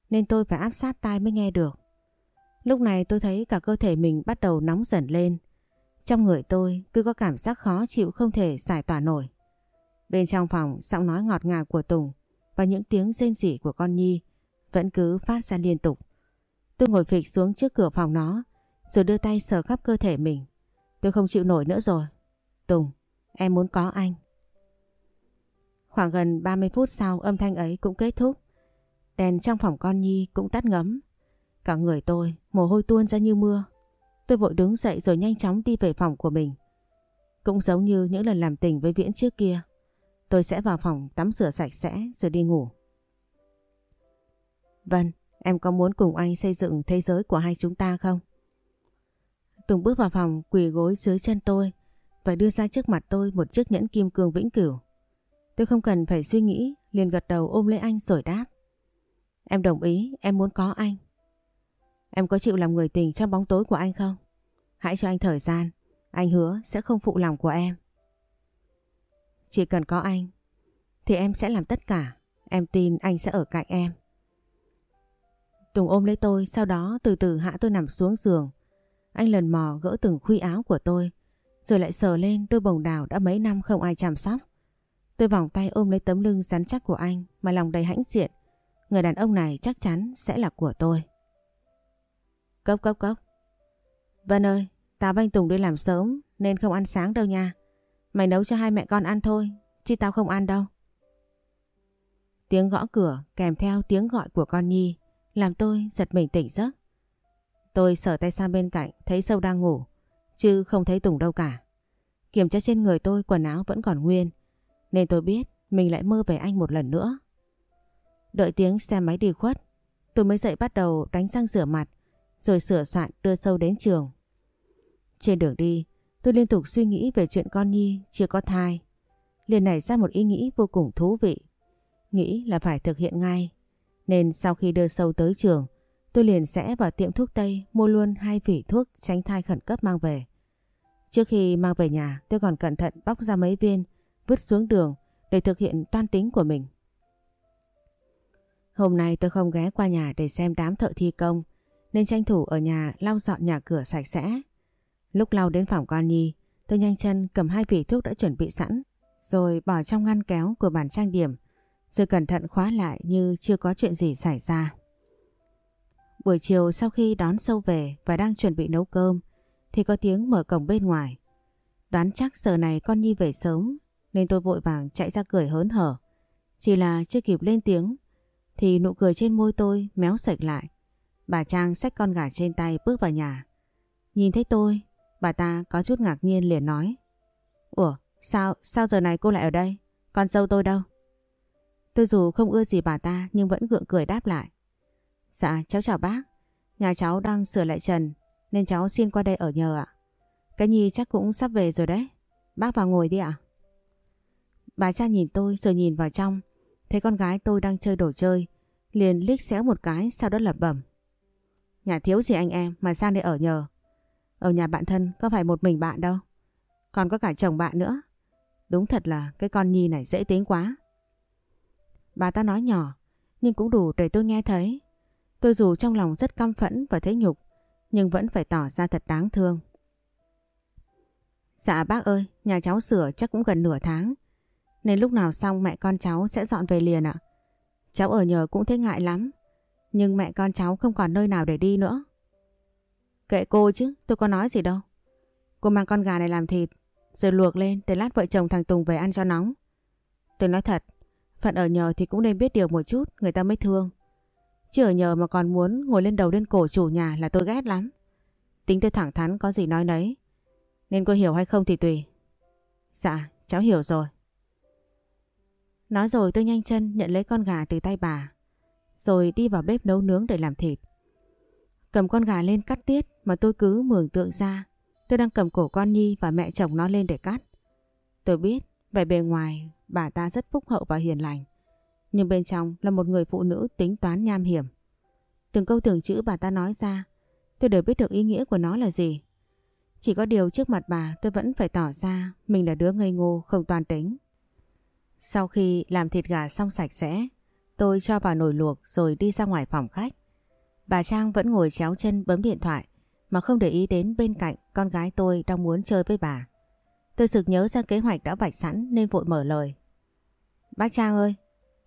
nên tôi phải áp sát tai mới nghe được. Lúc này tôi thấy cả cơ thể mình bắt đầu nóng dần lên. Trong người tôi cứ có cảm giác khó chịu không thể giải tỏa nổi. Bên trong phòng, giọng nói ngọt ngào của Tùng và những tiếng rên rỉ của con Nhi vẫn cứ phát ra liên tục. Tôi ngồi phịch xuống trước cửa phòng nó rồi đưa tay sờ khắp cơ thể mình. Tôi không chịu nổi nữa rồi. Tùng, em muốn có anh. Khoảng gần 30 phút sau âm thanh ấy cũng kết thúc. Đèn trong phòng con Nhi cũng tắt ngấm. Cả người tôi mồ hôi tuôn ra như mưa. Tôi vội đứng dậy rồi nhanh chóng đi về phòng của mình. Cũng giống như những lần làm tình với Viễn trước kia. Tôi sẽ vào phòng tắm rửa sạch sẽ rồi đi ngủ. Vân, em có muốn cùng anh xây dựng thế giới của hai chúng ta không? Tùng bước vào phòng quỳ gối dưới chân tôi và đưa ra trước mặt tôi một chiếc nhẫn kim cương vĩnh cửu. Tôi không cần phải suy nghĩ, liền gật đầu ôm lấy anh rồi đáp. Em đồng ý, em muốn có anh. Em có chịu làm người tình trong bóng tối của anh không? Hãy cho anh thời gian, anh hứa sẽ không phụ lòng của em. Chỉ cần có anh, thì em sẽ làm tất cả. Em tin anh sẽ ở cạnh em. Tùng ôm lấy tôi, sau đó từ từ hạ tôi nằm xuống giường. Anh lần mò gỡ từng khuy áo của tôi, rồi lại sờ lên đôi bồng đào đã mấy năm không ai chăm sóc. Tôi vòng tay ôm lấy tấm lưng rắn chắc của anh mà lòng đầy hãnh diện. Người đàn ông này chắc chắn sẽ là của tôi. Cốc cốc cốc. Vân ơi, tao với anh Tùng đi làm sớm nên không ăn sáng đâu nha. Mày nấu cho hai mẹ con ăn thôi, chứ tao không ăn đâu. Tiếng gõ cửa kèm theo tiếng gọi của con Nhi làm tôi giật mình tỉnh giấc. Tôi sở tay sang bên cạnh thấy Sâu đang ngủ, chứ không thấy Tùng đâu cả. Kiểm tra trên người tôi quần áo vẫn còn nguyên, nên tôi biết mình lại mơ về anh một lần nữa. Đợi tiếng xe máy đi khuất, tôi mới dậy bắt đầu đánh răng rửa mặt, rồi sửa soạn đưa Sâu đến trường. Trên đường đi, tôi liên tục suy nghĩ về chuyện con Nhi chưa có thai. Liền nảy ra một ý nghĩ vô cùng thú vị. Nghĩ là phải thực hiện ngay. Nên sau khi đưa Sâu tới trường, tôi liền sẽ vào tiệm thuốc Tây mua luôn hai vỉ thuốc tránh thai khẩn cấp mang về. Trước khi mang về nhà, tôi còn cẩn thận bóc ra mấy viên, vứt xuống đường để thực hiện toan tính của mình. Hôm nay tôi không ghé qua nhà để xem đám thợ thi công, nên tranh thủ ở nhà lau dọn nhà cửa sạch sẽ. Lúc lau đến phòng con Nhi, tôi nhanh chân cầm hai vỉ thuốc đã chuẩn bị sẵn, rồi bỏ trong ngăn kéo của bàn trang điểm, rồi cẩn thận khóa lại như chưa có chuyện gì xảy ra. Buổi chiều sau khi đón sâu về và đang chuẩn bị nấu cơm, thì có tiếng mở cổng bên ngoài. Đoán chắc giờ này con Nhi về sớm, nên tôi vội vàng chạy ra cười hớn hở. Chỉ là chưa kịp lên tiếng, thì nụ cười trên môi tôi méo sạch lại. Bà Trang xách con gà trên tay bước vào nhà. Nhìn thấy tôi, bà ta có chút ngạc nhiên liền nói. Ủa, sao, sao giờ này cô lại ở đây? Con dâu tôi đâu? Tôi dù không ưa gì bà ta nhưng vẫn gượng cười đáp lại. Dạ, cháu chào bác. Nhà cháu đang sửa lại trần nên cháu xin qua đây ở nhờ ạ. Cái Nhi chắc cũng sắp về rồi đấy. Bác vào ngồi đi ạ. Bà cha nhìn tôi rồi nhìn vào trong. Thấy con gái tôi đang chơi đồ chơi. Liền liếc xéo một cái sau đó lẩm bẩm. Nhà thiếu gì anh em mà sang đây ở nhờ. Ở nhà bạn thân có phải một mình bạn đâu. Còn có cả chồng bạn nữa. Đúng thật là cái con Nhi này dễ tính quá. Bà ta nói nhỏ nhưng cũng đủ để tôi nghe thấy. Tôi dù trong lòng rất căm phẫn và thấy nhục nhưng vẫn phải tỏ ra thật đáng thương. Dạ bác ơi, nhà cháu sửa chắc cũng gần nửa tháng. Nên lúc nào xong mẹ con cháu sẽ dọn về liền ạ. Cháu ở nhờ cũng thấy ngại lắm. Nhưng mẹ con cháu không còn nơi nào để đi nữa. Kệ cô chứ, tôi có nói gì đâu. Cô mang con gà này làm thịt, rồi luộc lên để lát vợ chồng thằng Tùng về ăn cho nóng. Tôi nói thật, phận ở nhờ thì cũng nên biết điều một chút, người ta mới thương. Chứ ở nhờ mà còn muốn ngồi lên đầu lên cổ chủ nhà là tôi ghét lắm. Tính tôi thẳng thắn có gì nói nấy. Nên cô hiểu hay không thì tùy. Dạ, cháu hiểu rồi. Nói rồi tôi nhanh chân nhận lấy con gà từ tay bà. Rồi đi vào bếp nấu nướng để làm thịt. Cầm con gà lên cắt tiết mà tôi cứ mường tượng ra. Tôi đang cầm cổ con Nhi và mẹ chồng nó lên để cắt. Tôi biết, vẻ bề ngoài bà ta rất phúc hậu và hiền lành. Nhưng bên trong là một người phụ nữ tính toán nham hiểm. Từng câu từng chữ bà ta nói ra, tôi đều biết được ý nghĩa của nó là gì. Chỉ có điều trước mặt bà tôi vẫn phải tỏ ra mình là đứa ngây ngô không toàn tính. Sau khi làm thịt gà xong sạch sẽ, tôi cho vào nồi luộc rồi đi ra ngoài phòng khách. Bà Trang vẫn ngồi chéo chân bấm điện thoại mà không để ý đến bên cạnh con gái tôi đang muốn chơi với bà. Tôi sực nhớ ra kế hoạch đã vạch sẵn nên vội mở lời. Bác Trang ơi,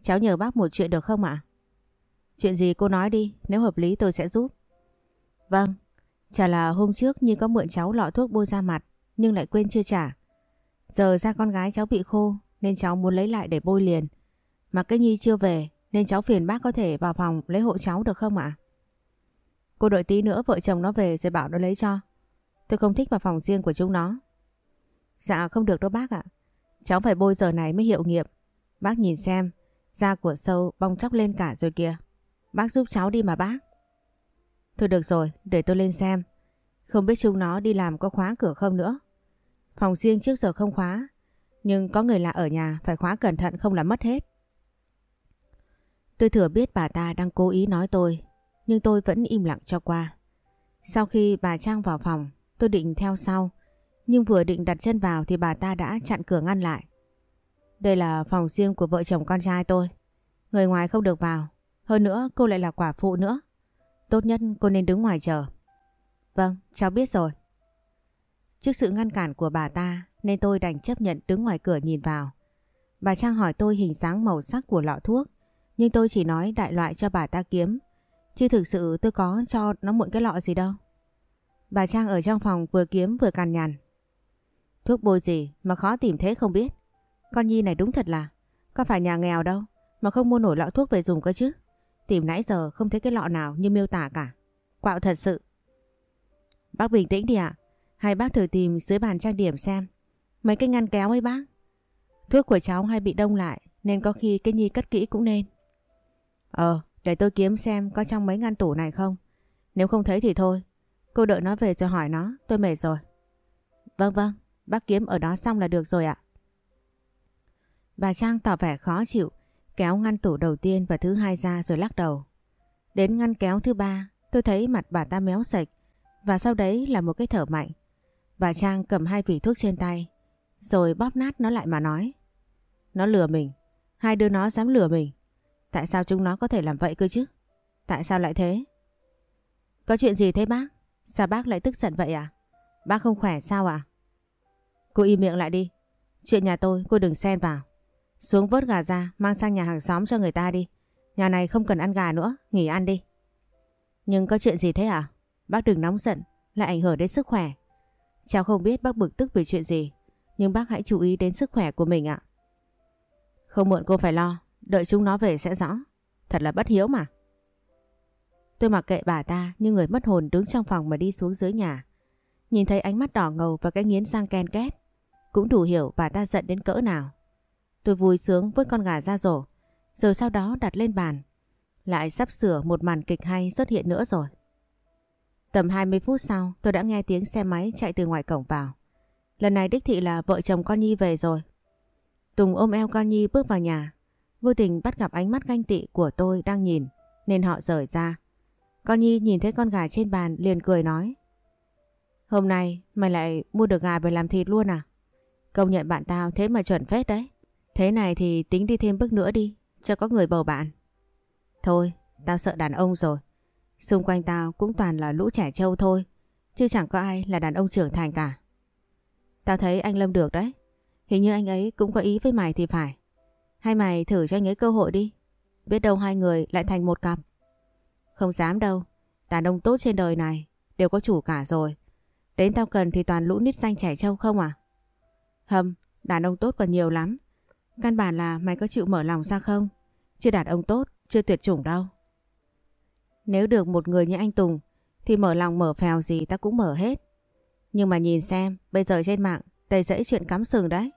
cháu nhờ bác một chuyện được không ạ? Chuyện gì cô nói đi, nếu hợp lý tôi sẽ giúp. Vâng, chả là hôm trước Nhi có mượn cháu lọ thuốc bôi da mặt nhưng lại quên chưa trả. Giờ ra con gái cháu bị khô nên cháu muốn lấy lại để bôi liền. Mà cái Nhi chưa về nên cháu phiền bác có thể vào phòng lấy hộ cháu được không ạ? Cô đợi tí nữa vợ chồng nó về rồi bảo nó lấy cho. Tôi không thích vào phòng riêng của chúng nó. Dạ không được đâu bác ạ. Cháu phải bôi giờ này mới hiệu nghiệm. Bác nhìn xem, da của sâu bong chóc lên cả rồi kìa. Bác giúp cháu đi mà bác. Thôi được rồi, để tôi lên xem. Không biết chúng nó đi làm có khóa cửa không nữa. Phòng riêng trước giờ không khóa, nhưng có người lạ ở nhà phải khóa cẩn thận không là mất hết. Tôi thừa biết bà ta đang cố ý nói tôi, nhưng tôi vẫn im lặng cho qua. Sau khi bà Trang vào phòng, tôi định theo sau, nhưng vừa định đặt chân vào thì bà ta đã chặn cửa ngăn lại. Đây là phòng riêng của vợ chồng con trai tôi. Người ngoài không được vào. Hơn nữa cô lại là quả phụ nữa. Tốt nhất cô nên đứng ngoài chờ. Vâng, cháu biết rồi. Trước sự ngăn cản của bà ta nên tôi đành chấp nhận đứng ngoài cửa nhìn vào. Bà Trang hỏi tôi hình dáng màu sắc của lọ thuốc nhưng tôi chỉ nói đại loại cho bà ta kiếm chứ thực sự tôi có cho nó mượn cái lọ gì đâu. Bà Trang ở trong phòng vừa kiếm vừa cằn nhằn. Thuốc bôi gì mà khó tìm thế không biết. Con Nhi này đúng thật là, có phải nhà nghèo đâu, mà không mua nổi lọ thuốc về dùng cơ chứ. Tìm nãy giờ không thấy cái lọ nào như miêu tả cả. Quạo thật sự. Bác bình tĩnh đi ạ. Hay bác thử tìm dưới bàn trang điểm xem. Mấy cái ngăn kéo ấy bác. Thuốc của cháu hay bị đông lại, nên có khi cái Nhi cất kỹ cũng nên. Ờ, để tôi kiếm xem có trong mấy ngăn tủ này không. Nếu không thấy thì thôi. Cô đợi nó về cho hỏi nó, tôi mệt rồi. Vâng vâng, bác kiếm ở đó xong là được rồi ạ. Bà Trang tỏ vẻ khó chịu, kéo ngăn tủ đầu tiên và thứ hai ra rồi lắc đầu. Đến ngăn kéo thứ ba, tôi thấy mặt bà ta méo sạch và sau đấy là một cái thở mạnh. Bà Trang cầm hai vỉ thuốc trên tay, rồi bóp nát nó lại mà nói. Nó lừa mình, hai đứa nó dám lừa mình. Tại sao chúng nó có thể làm vậy cơ chứ? Tại sao lại thế? Có chuyện gì thế bác? Sao bác lại tức giận vậy à? Bác không khỏe sao à? Cô im miệng lại đi. Chuyện nhà tôi cô đừng xen vào. Xuống vớt gà ra mang sang nhà hàng xóm cho người ta đi. Nhà này không cần ăn gà nữa, nghỉ ăn đi. Nhưng có chuyện gì thế à? Bác đừng nóng giận, lại ảnh hưởng đến sức khỏe. Cháu không biết bác bực tức vì chuyện gì, nhưng bác hãy chú ý đến sức khỏe của mình ạ. Không muộn cô phải lo, đợi chúng nó về sẽ rõ. Thật là bất hiếu mà. Tôi mặc kệ bà ta như người mất hồn đứng trong phòng mà đi xuống dưới nhà. Nhìn thấy ánh mắt đỏ ngầu và cái nghiến sang ken két. Cũng đủ hiểu bà ta giận đến cỡ nào. Tôi vui sướng vứt con gà ra rổ. Rồi sau đó đặt lên bàn. Lại sắp sửa một màn kịch hay xuất hiện nữa rồi. Tầm 20 phút sau, tôi đã nghe tiếng xe máy chạy từ ngoài cổng vào. Lần này đích thị là vợ chồng con Nhi về rồi. Tùng ôm eo con Nhi bước vào nhà. Vô tình bắt gặp ánh mắt ganh tị của tôi đang nhìn nên họ rời ra. Con Nhi nhìn thấy con gà trên bàn liền cười nói. Hôm nay mày lại mua được gà về làm thịt luôn à? Công nhận bạn tao thế mà chuẩn phết đấy. Thế này thì tính đi thêm bước nữa đi, cho có người bầu bạn. Thôi, tao sợ đàn ông rồi. Xung quanh tao cũng toàn là lũ trẻ trâu thôi, chứ chẳng có ai là đàn ông trưởng thành cả. Tao thấy anh Lâm được đấy. Hình như anh ấy cũng có ý với mày thì phải. Hay mày thử cho anh ấy cơ hội đi. Biết đâu hai người lại thành một cặp. Không dám đâu. Đàn ông tốt trên đời này đều có chủ cả rồi. Đến tao cần thì toàn lũ nít xanh trẻ trâu không à? Hâm, đàn ông tốt còn nhiều lắm. Căn bản là mày có chịu mở lòng ra không? Chưa đàn ông tốt, chưa tuyệt chủng đâu. Nếu được một người như anh Tùng thì mở lòng mở phèo gì ta cũng mở hết. Nhưng mà nhìn xem, bây giờ trên mạng đầy dẫy chuyện cắm sừng đấy.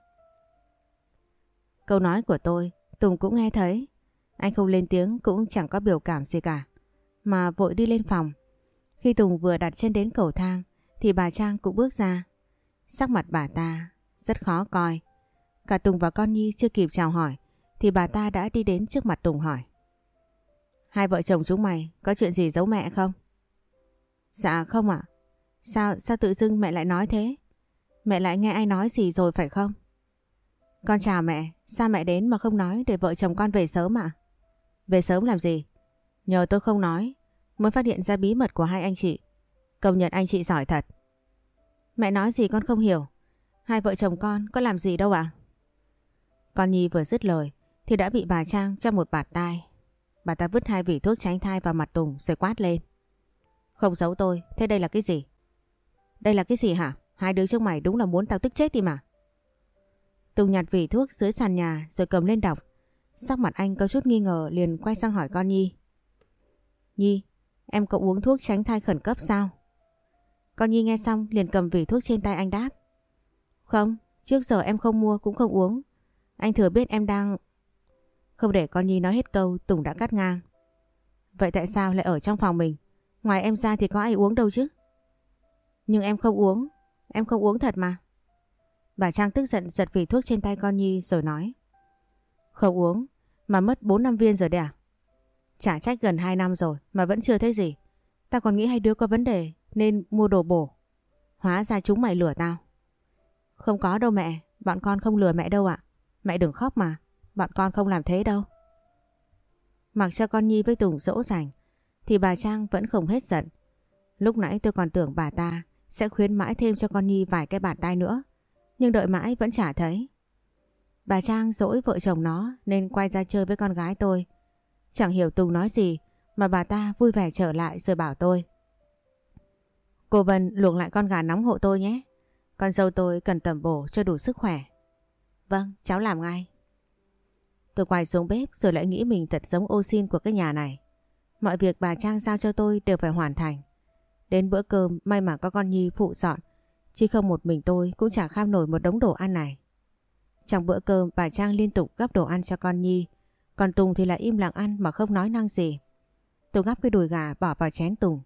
Câu nói của tôi, Tùng cũng nghe thấy. Anh không lên tiếng cũng chẳng có biểu cảm gì cả. Mà vội đi lên phòng. Khi Tùng vừa đặt chân đến cầu thang thì bà Trang cũng bước ra. Sắc mặt bà ta rất khó coi. Cả Tùng và con Nhi chưa kịp chào hỏi thì bà ta đã đi đến trước mặt Tùng hỏi. Hai vợ chồng chúng mày có chuyện gì giấu mẹ không? Dạ không ạ. Sao, sao tự dưng mẹ lại nói thế? Mẹ lại nghe ai nói gì rồi phải không? Con chào mẹ, sao mẹ đến mà không nói để vợ chồng con về sớm ạ? Về sớm làm gì? Nhờ tôi không nói, mới phát hiện ra bí mật của hai anh chị. Công nhận anh chị giỏi thật. Mẹ nói gì con không hiểu. Hai vợ chồng con có làm gì đâu ạ? Con Nhi vừa dứt lời thì đã bị bà Trang cho một bạt tai. Bà ta vứt hai vỉ thuốc tránh thai vào mặt Tùng rồi quát lên. Không giấu tôi, thế đây là cái gì? Đây là cái gì hả? Hai đứa trong mày đúng là muốn tao tức chết đi mà. Tùng nhặt vỉ thuốc dưới sàn nhà rồi cầm lên đọc. Sắc mặt anh có chút nghi ngờ liền quay sang hỏi con Nhi. Nhi, em có uống thuốc tránh thai khẩn cấp sao? Con Nhi nghe xong liền cầm vỉ thuốc trên tay anh đáp. Không, trước giờ em không mua cũng không uống. Anh thừa biết em đang... Không để con Nhi nói hết câu Tùng đã cắt ngang. Vậy tại sao lại ở trong phòng mình? Ngoài em ra thì có ai uống đâu chứ? Nhưng em không uống. Em không uống thật mà. Bà Trang tức giận giật vỉ thuốc trên tay con Nhi rồi nói. Không uống, mà mất 4 năm viên rồi đấy à? Chả trách gần 2 năm rồi mà vẫn chưa thấy gì. Tao còn nghĩ hai đứa có vấn đề nên mua đồ bổ. Hóa ra chúng mày lừa tao. Không có đâu mẹ, bọn con không lừa mẹ đâu ạ. Mẹ đừng khóc mà, bọn con không làm thế đâu. Mặc cho con Nhi với Tùng dỗ dành thì bà Trang vẫn không hết giận. Lúc nãy tôi còn tưởng bà ta sẽ khuyến mãi thêm cho con Nhi vài cái bàn tay nữa. Nhưng đợi mãi vẫn chả thấy. Bà Trang dỗi vợ chồng nó nên quay ra chơi với con gái tôi. Chẳng hiểu Tùng nói gì mà bà ta vui vẻ trở lại rồi bảo tôi. Cô Vân luộc lại con gà nóng hộ tôi nhé. Con dâu tôi cần tẩm bổ cho đủ sức khỏe. Vâng, cháu làm ngay. Tôi quay xuống bếp rồi lại nghĩ mình thật giống ô xin của cái nhà này. Mọi việc bà Trang giao cho tôi đều phải hoàn thành. Đến bữa cơm may mà có con Nhi phụ dọn. Chứ không một mình tôi cũng chả kham nổi một đống đồ ăn này. Trong bữa cơm bà Trang liên tục gấp đồ ăn cho con Nhi. Còn Tùng thì lại im lặng ăn mà không nói năng gì. Tôi gắp cái đùi gà bỏ vào chén Tùng.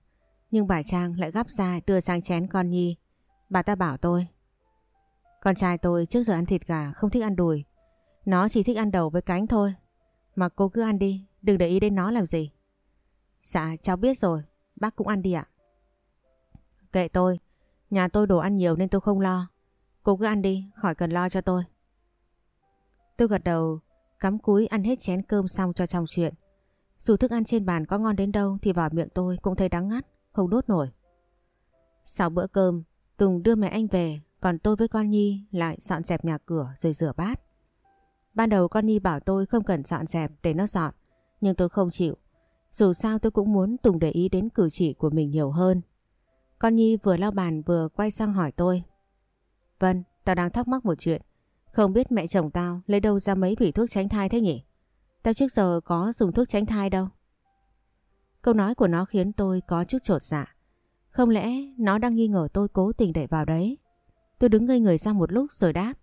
Nhưng bà Trang lại gắp ra đưa sang chén con Nhi. Bà ta bảo tôi. Con trai tôi trước giờ ăn thịt gà không thích ăn đùi. Nó chỉ thích ăn đầu với cánh thôi. Mà cô cứ ăn đi, đừng để ý đến nó làm gì. Dạ cháu biết rồi, bác cũng ăn đi ạ. Kệ tôi, nhà tôi đồ ăn nhiều nên tôi không lo. Cô cứ ăn đi, khỏi cần lo cho tôi. Tôi gật đầu, cắm cúi ăn hết chén cơm xong cho trong chuyện. Dù thức ăn trên bàn có ngon đến đâu thì vào miệng tôi cũng thấy đắng ngắt, không đốt nổi. Sau bữa cơm, Tùng đưa mẹ anh về, còn tôi với con Nhi lại dọn dẹp nhà cửa rồi rửa bát. Ban đầu con Nhi bảo tôi không cần dọn dẹp để nó dọn, nhưng tôi không chịu. Dù sao tôi cũng muốn Tùng để ý đến cử chỉ của mình nhiều hơn. Con Nhi vừa lau bàn vừa quay sang hỏi tôi. Vân, tao đang thắc mắc một chuyện. Không biết mẹ chồng tao lấy đâu ra mấy vỉ thuốc tránh thai thế nhỉ? Tao trước giờ có dùng thuốc tránh thai đâu. Câu nói của nó khiến tôi có chút trột dạ. Không lẽ nó đang nghi ngờ tôi cố tình đẩy vào đấy? Tôi đứng ngây người sang một lúc rồi đáp.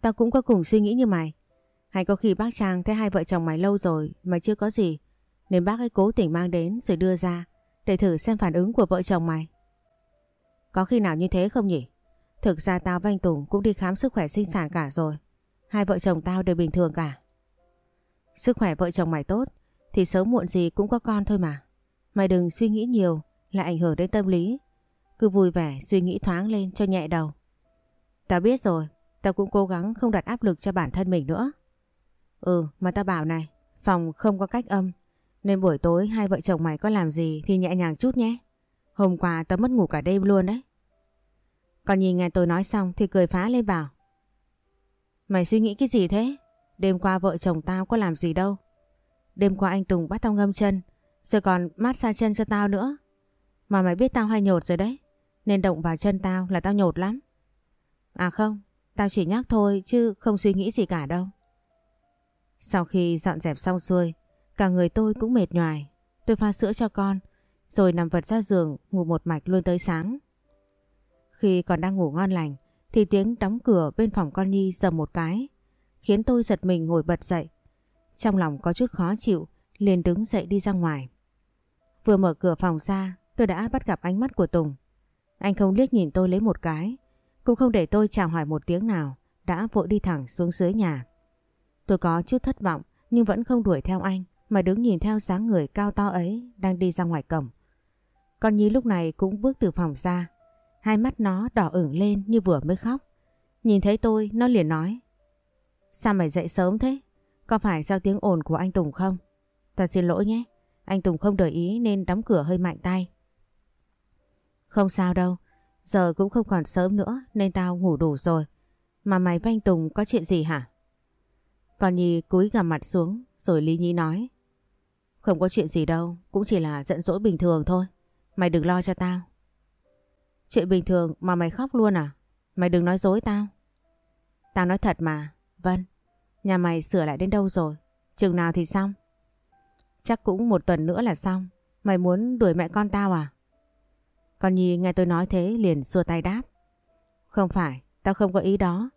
Tao cũng có cùng suy nghĩ như mày. Hay có khi bác Trang thấy hai vợ chồng mày lâu rồi mà chưa có gì. Nên bác ấy cố tình mang đến rồi đưa ra để thử xem phản ứng của vợ chồng mày. Có khi nào như thế không nhỉ? Thực ra tao và anh Tùng cũng đi khám sức khỏe sinh sản cả rồi. Hai vợ chồng tao đều bình thường cả. Sức khỏe vợ chồng mày tốt thì sớm muộn gì cũng có con thôi mà. Mày đừng suy nghĩ nhiều lại ảnh hưởng đến tâm lý. Cứ vui vẻ suy nghĩ thoáng lên cho nhẹ đầu. Tao biết rồi, tao cũng cố gắng không đặt áp lực cho bản thân mình nữa. Ừ, mà tao bảo này, phòng không có cách âm. Nên buổi tối hai vợ chồng mày có làm gì thì nhẹ nhàng chút nhé. Hôm qua tao mất ngủ cả đêm luôn đấy. Còn nhìn nghe tôi nói xong thì cười phá lên bảo. Mày suy nghĩ cái gì thế? Đêm qua vợ chồng tao có làm gì đâu. Đêm qua anh Tùng bắt tao ngâm chân, rồi còn mát xa chân cho tao nữa. Mà mày biết tao hay nhột rồi đấy, nên động vào chân tao là tao nhột lắm. À không, tao chỉ nhắc thôi chứ không suy nghĩ gì cả đâu. Sau khi dọn dẹp xong xuôi, cả người tôi cũng mệt nhoài. Tôi pha sữa cho con, rồi nằm vật ra giường ngủ một mạch luôn tới sáng. Khi còn đang ngủ ngon lành, thì tiếng đóng cửa bên phòng con Nhi dầm một cái, khiến tôi giật mình ngồi bật dậy. Trong lòng có chút khó chịu, liền đứng dậy đi ra ngoài. Vừa mở cửa phòng ra, tôi đã bắt gặp ánh mắt của Tùng. Anh không liếc nhìn tôi lấy một cái, cũng không để tôi chào hỏi một tiếng nào, đã vội đi thẳng xuống dưới nhà. Tôi có chút thất vọng nhưng vẫn không đuổi theo anh mà đứng nhìn theo dáng người cao to ấy đang đi ra ngoài cổng. Con Nhi lúc này cũng bước từ phòng ra, hai mắt nó đỏ ửng lên như vừa mới khóc. Nhìn thấy tôi nó liền nói Sao mày dậy sớm thế? Có phải do tiếng ồn của anh Tùng không? Ta xin lỗi nhé, anh Tùng không để ý nên đóng cửa hơi mạnh tay. Không sao đâu, giờ cũng không còn sớm nữa nên tao ngủ đủ rồi. Mà mày với anh Tùng có chuyện gì hả? Con Nhi cúi gằm mặt xuống rồi Lý Nhi nói. Không có chuyện gì đâu, cũng chỉ là giận dỗi bình thường thôi. Mày đừng lo cho tao. Chuyện bình thường mà mày khóc luôn à? Mày đừng nói dối tao. Tao nói thật mà. Vân, nhà mày sửa lại đến đâu rồi? Chừng nào thì xong? Chắc cũng một tuần nữa là xong. Mày muốn đuổi mẹ con tao à? Con Nhi nghe tôi nói thế liền xua tay đáp. Không phải, tao không có ý đó.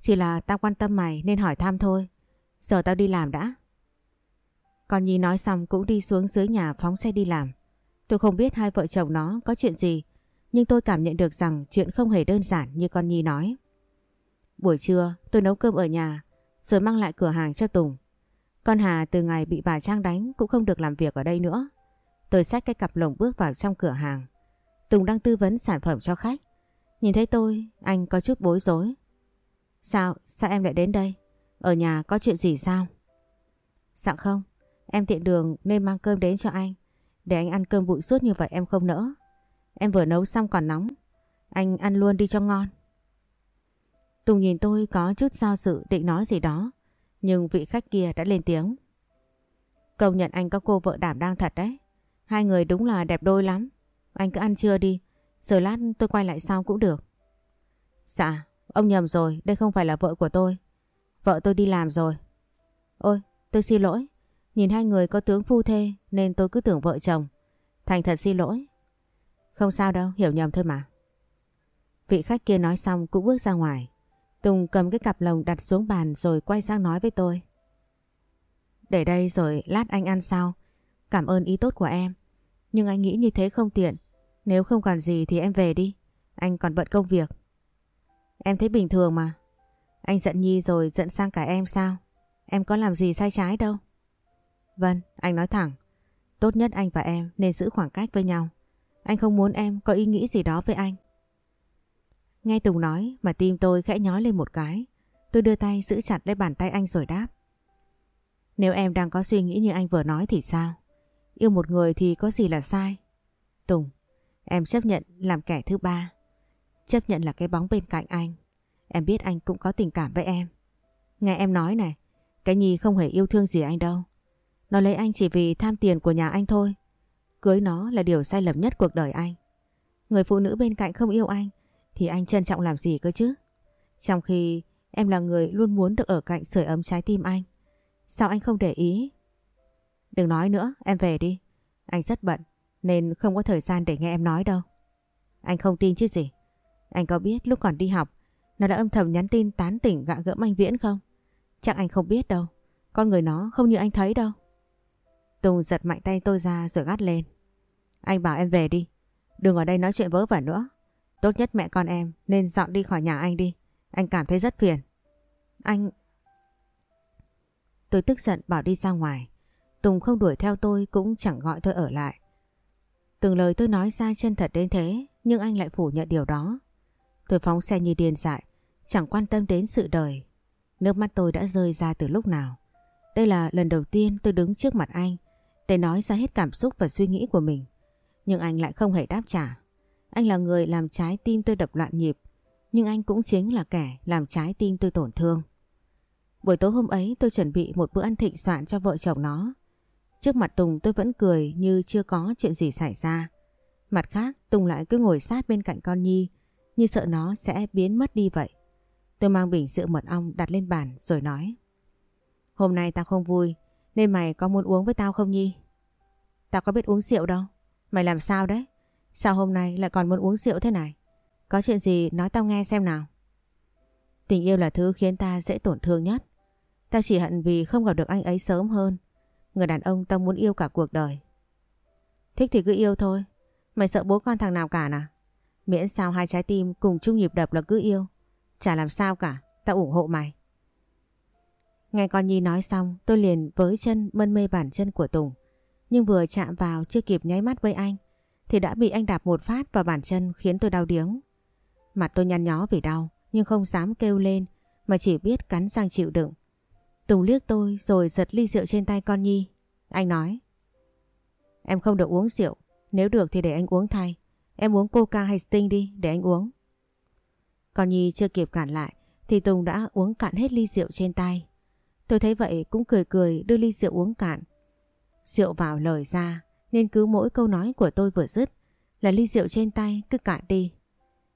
Chỉ là tao quan tâm mày nên hỏi thăm thôi. Giờ tao đi làm đã. Con Nhi nói xong cũng đi xuống dưới nhà phóng xe đi làm. Tôi không biết hai vợ chồng nó có chuyện gì, nhưng tôi cảm nhận được rằng chuyện không hề đơn giản như con Nhi nói. Buổi trưa tôi nấu cơm ở nhà, rồi mang lại cửa hàng cho Tùng. Con Hà từ ngày bị bà Trang đánh cũng không được làm việc ở đây nữa. Tôi xách cái cặp lồng bước vào trong cửa hàng. Tùng đang tư vấn sản phẩm cho khách. Nhìn thấy tôi, anh có chút bối rối. Sao, sao em lại đến đây? Ở nhà có chuyện gì sao? Dạ không, em tiện đường nên mang cơm đến cho anh. Để anh ăn cơm bụi suốt như vậy em không nỡ. Em vừa nấu xong còn nóng. Anh ăn luôn đi cho ngon. Tùng nhìn tôi có chút do sự định nói gì đó. Nhưng vị khách kia đã lên tiếng. Công nhận anh có cô vợ đảm đang thật đấy. Hai người đúng là đẹp đôi lắm. Anh cứ ăn trưa đi. Rồi lát tôi quay lại sau cũng được. Dạ, ông nhầm rồi. Đây không phải là vợ của tôi. Vợ tôi đi làm rồi. Ôi, tôi xin lỗi. Nhìn hai người có tướng phu thê nên tôi cứ tưởng vợ chồng. Thành thật xin lỗi. Không sao đâu, hiểu nhầm thôi mà. Vị khách kia nói xong cũng bước ra ngoài. Tùng cầm cái cặp lồng đặt xuống bàn rồi quay sang nói với tôi. Để đây rồi lát anh ăn sau. Cảm ơn ý tốt của em. Nhưng anh nghĩ như thế không tiện. Nếu không còn gì thì em về đi. Anh còn bận công việc. Em thấy bình thường mà. Anh giận Nhi rồi giận sang cả em sao? Em có làm gì sai trái đâu. Vâng, anh nói thẳng. Tốt nhất anh và em nên giữ khoảng cách với nhau. Anh không muốn em có ý nghĩ gì đó với anh. Nghe Tùng nói mà tim tôi khẽ nhói lên một cái. Tôi đưa tay giữ chặt lấy bàn tay anh rồi đáp. Nếu em đang có suy nghĩ như anh vừa nói thì sao? Yêu một người thì có gì là sai? Tùng, em chấp nhận làm kẻ thứ ba. Chấp nhận là cái bóng bên cạnh anh. Em biết anh cũng có tình cảm với em. Nghe em nói này, cái Nhi không hề yêu thương gì anh đâu. Nó lấy anh chỉ vì tham tiền của nhà anh thôi. Cưới nó là điều sai lầm nhất cuộc đời anh. Người phụ nữ bên cạnh không yêu anh thì anh trân trọng làm gì cơ chứ? Trong khi em là người luôn muốn được ở cạnh sưởi ấm trái tim anh. Sao anh không để ý? Đừng nói nữa, em về đi. Anh rất bận nên không có thời gian để nghe em nói đâu. Anh không tin chứ gì? Anh có biết lúc còn đi học nó đã âm thầm nhắn tin tán tỉnh gạ gẫm anh Viễn không? Chắc anh không biết đâu. Con người nó không như anh thấy đâu. Tùng giật mạnh tay tôi ra rồi gắt lên. Anh bảo em về đi. Đừng ở đây nói chuyện vớ vẩn nữa. Tốt nhất mẹ con em nên dọn đi khỏi nhà anh đi. Anh cảm thấy rất phiền. Anh... Tôi tức giận bảo đi ra ngoài. Tùng không đuổi theo tôi cũng chẳng gọi tôi ở lại. Từng lời tôi nói ra chân thật đến thế nhưng anh lại phủ nhận điều đó. Tôi phóng xe như điên dại, chẳng quan tâm đến sự đời. Nước mắt tôi đã rơi ra từ lúc nào. Đây là lần đầu tiên tôi đứng trước mặt anh để nói ra hết cảm xúc và suy nghĩ của mình. Nhưng anh lại không hề đáp trả. Anh là người làm trái tim tôi đập loạn nhịp, nhưng anh cũng chính là kẻ làm trái tim tôi tổn thương. Buổi tối hôm ấy tôi chuẩn bị một bữa ăn thịnh soạn cho vợ chồng nó. Trước mặt Tùng tôi vẫn cười như chưa có chuyện gì xảy ra. Mặt khác Tùng lại cứ ngồi sát bên cạnh con Nhi như sợ nó sẽ biến mất đi vậy. Tôi mang bình rượu mật ong đặt lên bàn rồi nói. Hôm nay tao không vui nên mày có muốn uống với tao không Nhi? Tao có biết uống rượu đâu. Mày làm sao đấy? Sao hôm nay lại còn muốn uống rượu thế này? Có chuyện gì nói tao nghe xem nào. Tình yêu là thứ khiến ta dễ tổn thương nhất. tao chỉ hận vì không gặp được anh ấy sớm hơn. Người đàn ông tao muốn yêu cả cuộc đời. Thích thì cứ yêu thôi. Mày sợ bố con thằng nào cả nà? Miễn sao hai trái tim cùng chung nhịp đập là cứ yêu. Chả làm sao cả. Tao ủng hộ mày. Nghe con Nhi nói xong, tôi liền với chân, mân mê bàn chân của Tùng. Nhưng vừa chạm vào chưa kịp nháy mắt với anh, thì đã bị anh đạp một phát vào bàn chân, khiến tôi đau điếng. Mặt tôi nhăn nhó vì đau, nhưng không dám kêu lên, mà chỉ biết cắn răng chịu đựng. Tùng liếc tôi rồi giật ly rượu trên tay con Nhi. Anh nói, Em không được uống rượu, Nếu được thì để anh uống thay Em uống coca hay sting đi, để anh uống Con Nhi chưa kịp cản lại, Thì Tùng đã uống cạn hết ly rượu trên tay Tôi thấy vậy cũng cười cười đưa ly rượu uống cạn. Rượu vào lời ra, nên cứ mỗi câu nói của tôi vừa dứt là ly rượu trên tay cứ cạn đi.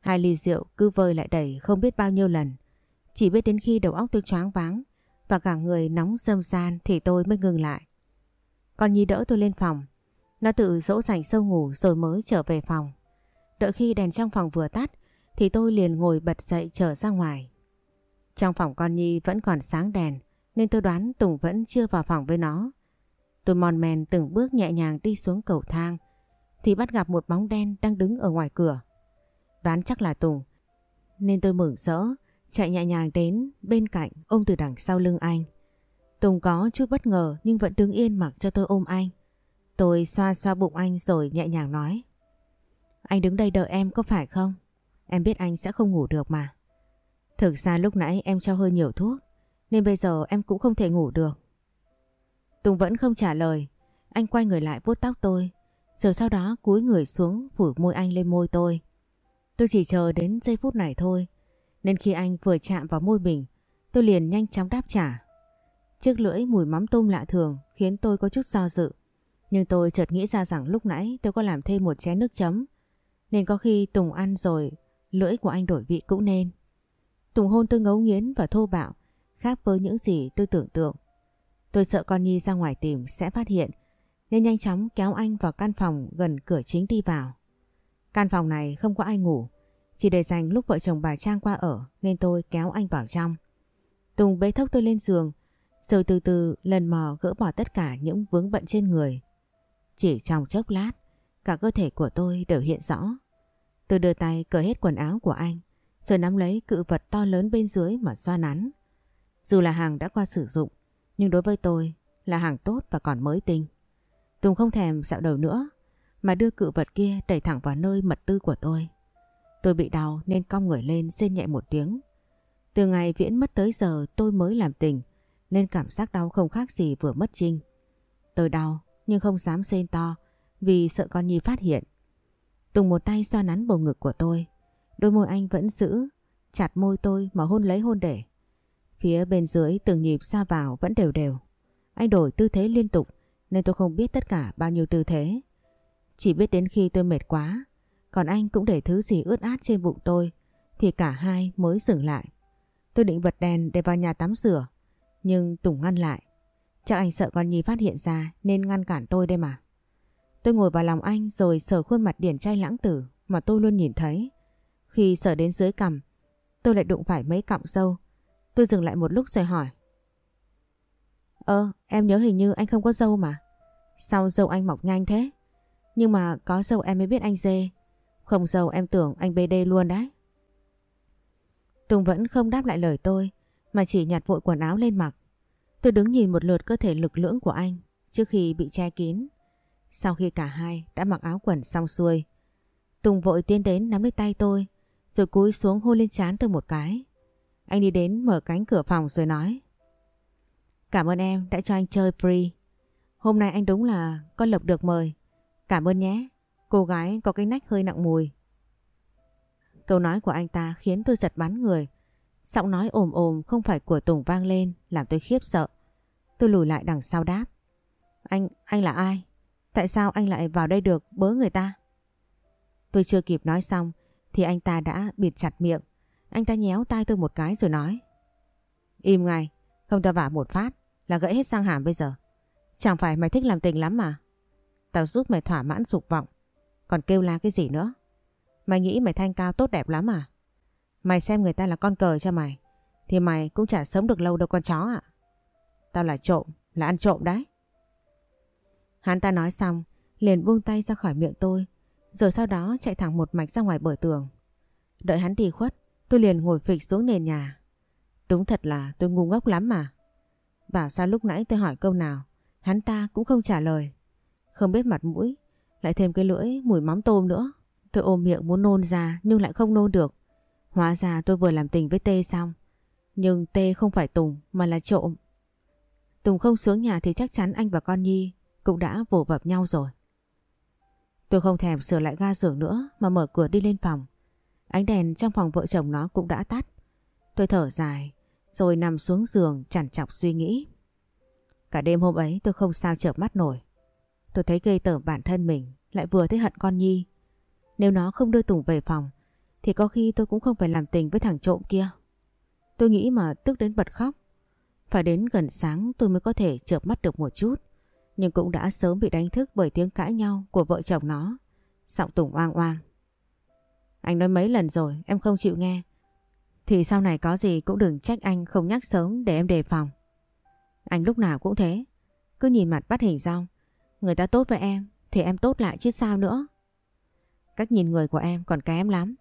Hai ly rượu cứ vơi lại đầy không biết bao nhiêu lần. Chỉ biết đến khi đầu óc tôi choáng váng và cả người nóng dâm gian thì tôi mới ngừng lại. Con Nhi đỡ tôi lên phòng. Nó tự dỗ dành sâu ngủ rồi mới trở về phòng. Đợi khi đèn trong phòng vừa tắt thì tôi liền ngồi bật dậy trở ra ngoài. Trong phòng con Nhi vẫn còn sáng đèn nên tôi đoán Tùng vẫn chưa vào phòng với nó. Tôi mòn men từng bước nhẹ nhàng đi xuống cầu thang, thì bắt gặp một bóng đen đang đứng ở ngoài cửa. Đoán chắc là Tùng, nên tôi mừng rỡ, chạy nhẹ nhàng đến bên cạnh ôm từ đằng sau lưng anh. Tùng có chút bất ngờ nhưng vẫn đứng yên mặc cho tôi ôm anh. Tôi xoa xoa bụng anh rồi nhẹ nhàng nói. Anh đứng đây đợi em có phải không? Em biết anh sẽ không ngủ được mà. Thực ra lúc nãy em cho hơi nhiều thuốc nên bây giờ em cũng không thể ngủ được. Tùng vẫn không trả lời. Anh quay người lại vuốt tóc tôi rồi sau đó cúi người xuống phủ môi anh lên môi tôi. Tôi chỉ chờ đến giây phút này thôi nên khi anh vừa chạm vào môi mình tôi liền nhanh chóng đáp trả. Chiếc lưỡi mùi mắm tôm lạ thường khiến tôi có chút do dự. Nhưng tôi chợt nghĩ ra rằng lúc nãy tôi có làm thêm một chén nước chấm. Nên có khi Tùng ăn rồi, lưỡi của anh đổi vị cũng nên. Tùng hôn tôi ngấu nghiến và thô bạo, khác với những gì tôi tưởng tượng. Tôi sợ con Nhi ra ngoài tìm sẽ phát hiện, nên nhanh chóng kéo anh vào căn phòng gần cửa chính đi vào. Căn phòng này không có ai ngủ, chỉ để dành lúc vợ chồng bà Trang qua ở nên tôi kéo anh vào trong. Tùng bế thốc tôi lên giường, rồi từ từ lần mò gỡ bỏ tất cả những vướng bận trên người. Chỉ trong chốc lát, cả cơ thể của tôi đều hiện rõ. Tôi đưa tay cởi hết quần áo của anh, rồi nắm lấy cự vật to lớn bên dưới mà xoa nắn. Dù là hàng đã qua sử dụng, nhưng đối với tôi là hàng tốt và còn mới tinh. Tùng không thèm dạo đầu nữa, mà đưa cự vật kia đẩy thẳng vào nơi mật tư của tôi. Tôi bị đau nên cong người lên rên nhẹ một tiếng. Từ ngày Viễn mất tới giờ tôi mới làm tình, nên cảm giác đau không khác gì vừa mất Trinh. Tôi đau nhưng không dám rên to vì sợ con Nhi phát hiện. Tùng một tay xoa nắn bầu ngực của tôi, đôi môi anh vẫn giữ, chặt môi tôi mà hôn lấy hôn để. Phía bên dưới từng nhịp xa vào vẫn đều đều. Anh đổi tư thế liên tục nên tôi không biết tất cả bao nhiêu tư thế. Chỉ biết đến khi tôi mệt quá, còn anh cũng để thứ gì ướt át trên bụng tôi thì cả hai mới dừng lại. Tôi định bật đèn để vào nhà tắm rửa nhưng Tùng ngăn lại. Chắc anh sợ con Nhi phát hiện ra nên ngăn cản tôi đây mà. Tôi ngồi vào lòng anh rồi sờ khuôn mặt điển trai lãng tử mà tôi luôn nhìn thấy. Khi sờ đến dưới cằm, tôi lại đụng phải mấy cọng râu. Tôi dừng lại một lúc rồi hỏi. Ơ, em nhớ hình như anh không có dâu mà. Sao dâu anh mọc nhanh thế? Nhưng mà có dâu em mới biết anh dê. Không dâu em tưởng anh BD luôn đấy. Tùng vẫn không đáp lại lời tôi mà chỉ nhặt vội quần áo lên mặc. Tôi đứng nhìn một lượt cơ thể lực lưỡng của anh trước khi bị che kín. Sau khi cả hai đã mặc áo quần xong xuôi, Tùng vội tiến đến nắm lấy tay tôi rồi cúi xuống hôn lên trán tôi một cái. Anh đi đến mở cánh cửa phòng rồi nói Cảm ơn em đã cho anh chơi free. Hôm nay anh đúng là có lộc được mời. Cảm ơn nhé. Cô gái có cái nách hơi nặng mùi. Câu nói của anh ta khiến tôi giật bắn người. Giọng nói ồm ồm không phải của Tùng vang lên làm tôi khiếp sợ. Tôi lùi lại đằng sau đáp. Anh, anh là ai? Tại sao anh lại vào đây được bớ người ta? Tôi chưa kịp nói xong thì anh ta đã bịt chặt miệng. Anh ta nhéo tay tôi một cái rồi nói. Im ngay, không ta vả một phát là gãy hết sang hàm bây giờ. Chẳng phải mày thích làm tình lắm mà. Tao giúp mày thỏa mãn dục vọng. Còn kêu la cái gì nữa? Mày nghĩ mày thanh cao tốt đẹp lắm à? Mày xem người ta là con cờ cho mày Thì mày cũng chả sống được lâu đâu con chó ạ Tao là trộm Là ăn trộm đấy Hắn ta nói xong Liền buông tay ra khỏi miệng tôi Rồi sau đó chạy thẳng một mạch ra ngoài bờ tường Đợi hắn đi khuất Tôi liền ngồi phịch xuống nền nhà Đúng thật là tôi ngu ngốc lắm mà Bảo sao lúc nãy tôi hỏi câu nào, Hắn ta cũng không trả lời Không biết mặt mũi, Lại thêm cái lưỡi mùi mắm tôm nữa Tôi ôm miệng muốn nôn ra nhưng lại không nôn được Hóa ra tôi vừa làm tình với Tê xong. Nhưng Tê không phải Tùng mà là trộm. Tùng không xuống nhà thì chắc chắn anh và con Nhi cũng đã vồ vập nhau rồi. Tôi không thèm sửa lại ga giường nữa mà mở cửa đi lên phòng. Ánh đèn trong phòng vợ chồng nó cũng đã tắt. Tôi thở dài rồi nằm xuống giường chằn chọc suy nghĩ. Cả đêm hôm ấy tôi không sao chợp mắt nổi. Tôi thấy gây tởm bản thân mình, lại vừa thấy hận con Nhi. Nếu nó không đưa Tùng về phòng, thì có khi tôi cũng không phải làm tình với thằng trộm kia. Tôi nghĩ mà tức đến bật khóc. Phải đến gần sáng tôi mới có thể chợp mắt được một chút. Nhưng cũng đã sớm bị đánh thức bởi tiếng cãi nhau của vợ chồng nó. Giọng Tùng oang oang. Anh nói mấy lần rồi, em không chịu nghe. Thì sau này có gì cũng đừng trách anh không nhắc sớm để em đề phòng. Anh lúc nào cũng thế. Cứ nhìn mặt bắt hình rong. Người ta tốt với em, thì em tốt lại chứ sao nữa. Cách nhìn người của em còn kém lắm.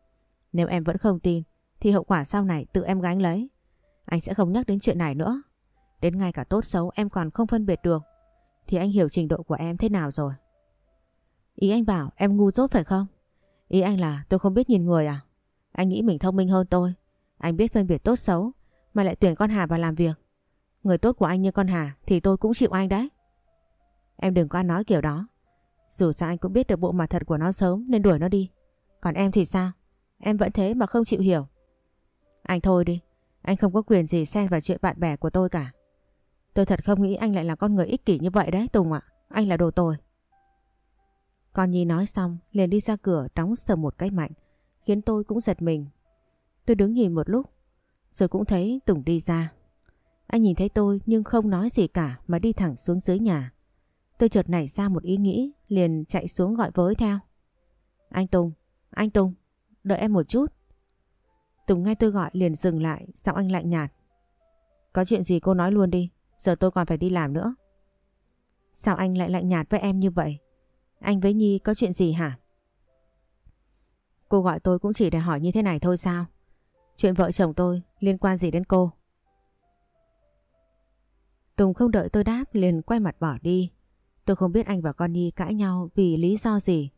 Nếu em vẫn không tin, thì hậu quả sau này tự em gánh lấy. Anh sẽ không nhắc đến chuyện này nữa. Đến ngay cả tốt xấu em còn không phân biệt được. Thì anh hiểu trình độ của em thế nào rồi. Ý anh bảo em ngu dốt phải không? Ý anh là tôi không biết nhìn người à? Anh nghĩ mình thông minh hơn tôi. Anh biết phân biệt tốt xấu, mà lại tuyển con Hà vào làm việc. Người tốt của anh như con Hà thì tôi cũng chịu anh đấy. Em đừng có nói kiểu đó. Dù sao anh cũng biết được bộ mặt thật của nó sớm nên đuổi nó đi. Còn em thì sao? Em vẫn thế mà không chịu hiểu. Anh thôi đi. Anh không có quyền gì xen vào chuyện bạn bè của tôi cả. Tôi thật không nghĩ anh lại là con người ích kỷ như vậy đấy, Tùng ạ. Anh là đồ tồi. Con Nhi nói xong liền đi ra cửa đóng sầm một cái mạnh khiến tôi cũng giật mình. Tôi đứng nhìn một lúc rồi cũng thấy Tùng đi ra. Anh nhìn thấy tôi nhưng không nói gì cả mà đi thẳng xuống dưới nhà. Tôi chợt nảy ra một ý nghĩ liền chạy xuống gọi với theo. Anh Tùng, anh Tùng, đợi em một chút. Tùng nghe tôi gọi liền dừng lại, giọng anh lạnh nhạt. Có chuyện gì cô nói luôn đi, giờ tôi còn phải đi làm nữa. Sao anh lại lạnh nhạt với em như vậy? Anh với Nhi có chuyện gì hả? Cô gọi tôi cũng chỉ để hỏi như thế này thôi sao? Chuyện vợ chồng tôi liên quan gì đến cô? Tùng không đợi tôi đáp liền quay mặt bỏ đi. Tôi không biết anh và con Nhi cãi nhau vì lý do gì,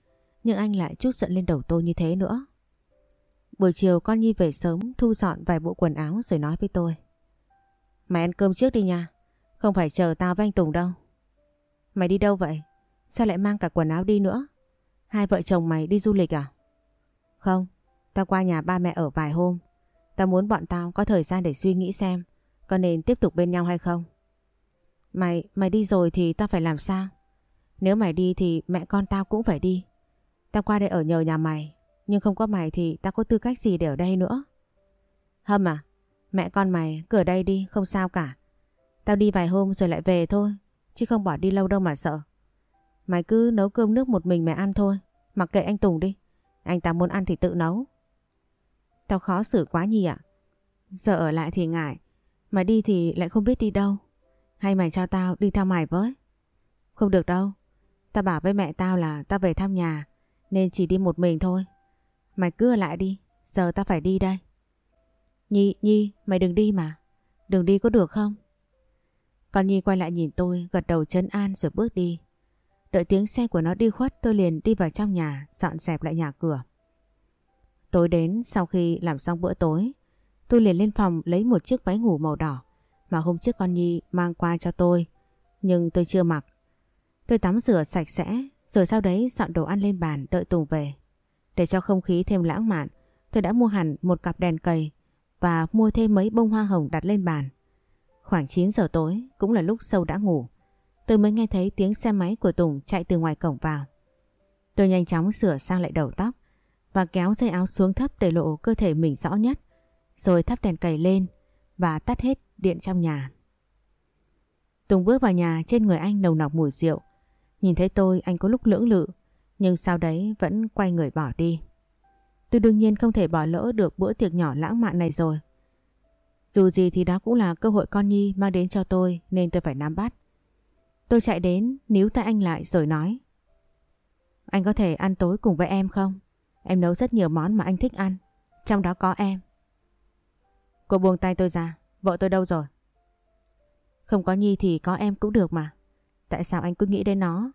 nhưng anh lại chút giận lên đầu tôi như thế nữa. Buổi chiều con Nhi về sớm thu dọn vài bộ quần áo rồi nói với tôi. Mày ăn cơm trước đi nha, không phải chờ tao với anh Tùng đâu. Mày đi đâu vậy? Sao lại mang cả quần áo đi nữa? Hai vợ chồng mày đi du lịch à? Không, tao qua nhà ba mẹ ở vài hôm. Tao muốn bọn tao có thời gian để suy nghĩ xem có nên tiếp tục bên nhau hay không. Mày, mày đi rồi thì tao phải làm sao? Nếu mày đi thì mẹ con tao cũng phải đi. Tao qua đây ở nhờ nhà mày, nhưng không có mày thì tao có tư cách gì để ở đây nữa. Hâm à, mẹ con mày cứ ở đây đi, không sao cả. Tao đi vài hôm rồi lại về thôi, chứ không bỏ đi lâu đâu mà sợ. Mày cứ nấu cơm nước một mình mày ăn thôi, mặc kệ anh Tùng đi. Anh ta muốn ăn thì tự nấu. Tao khó xử quá nhỉ ạ. Giờ ở lại thì ngại, mà đi thì lại không biết đi đâu. Hay mày cho tao đi theo mày với? Không được đâu. Tao bảo với mẹ tao là tao về thăm nhà nên chỉ đi một mình thôi. Mày cứ ở lại đi, giờ tao phải đi đây. Nhi, Nhi, mày đừng đi mà. Đừng đi có được không? Con Nhi quay lại nhìn tôi, gật đầu chấn an rồi bước đi. Đợi tiếng xe của nó đi khuất tôi liền đi vào trong nhà, dọn dẹp lại nhà cửa. Tối đến sau khi làm xong bữa tối, tôi liền lên phòng lấy một chiếc váy ngủ màu đỏ mà hôm trước con Nhi mang qua cho tôi, nhưng tôi chưa mặc. Tôi tắm rửa sạch sẽ, rồi sau đấy dọn đồ ăn lên bàn đợi Tùng về. Để cho không khí thêm lãng mạn, tôi đã mua hẳn một cặp đèn cầy và mua thêm mấy bông hoa hồng đặt lên bàn. Khoảng 9 giờ tối, cũng là lúc sâu đã ngủ, tôi mới nghe thấy tiếng xe máy của Tùng chạy từ ngoài cổng vào. Tôi nhanh chóng sửa sang lại đầu tóc và kéo dây áo xuống thấp để lộ cơ thể mình rõ nhất, rồi thắp đèn cầy lên và tắt hết điện trong nhà. Tùng bước vào nhà trên người anh nồng nọc mùi rượu. Nhìn thấy tôi anh có lúc lưỡng lự nhưng sau đấy vẫn quay người bỏ đi. Tôi đương nhiên không thể bỏ lỡ được bữa tiệc nhỏ lãng mạn này rồi. Dù gì thì đó cũng là cơ hội con Nhi mang đến cho tôi nên tôi phải nắm bắt. Tôi chạy đến, níu tay anh lại rồi nói Anh có thể ăn tối cùng với em không? Em nấu rất nhiều món mà anh thích ăn. Trong đó có em. Cô buông tay tôi ra. Vợ tôi đâu rồi? Không có Nhi thì có em cũng được mà. Tại sao anh cứ nghĩ đến nó?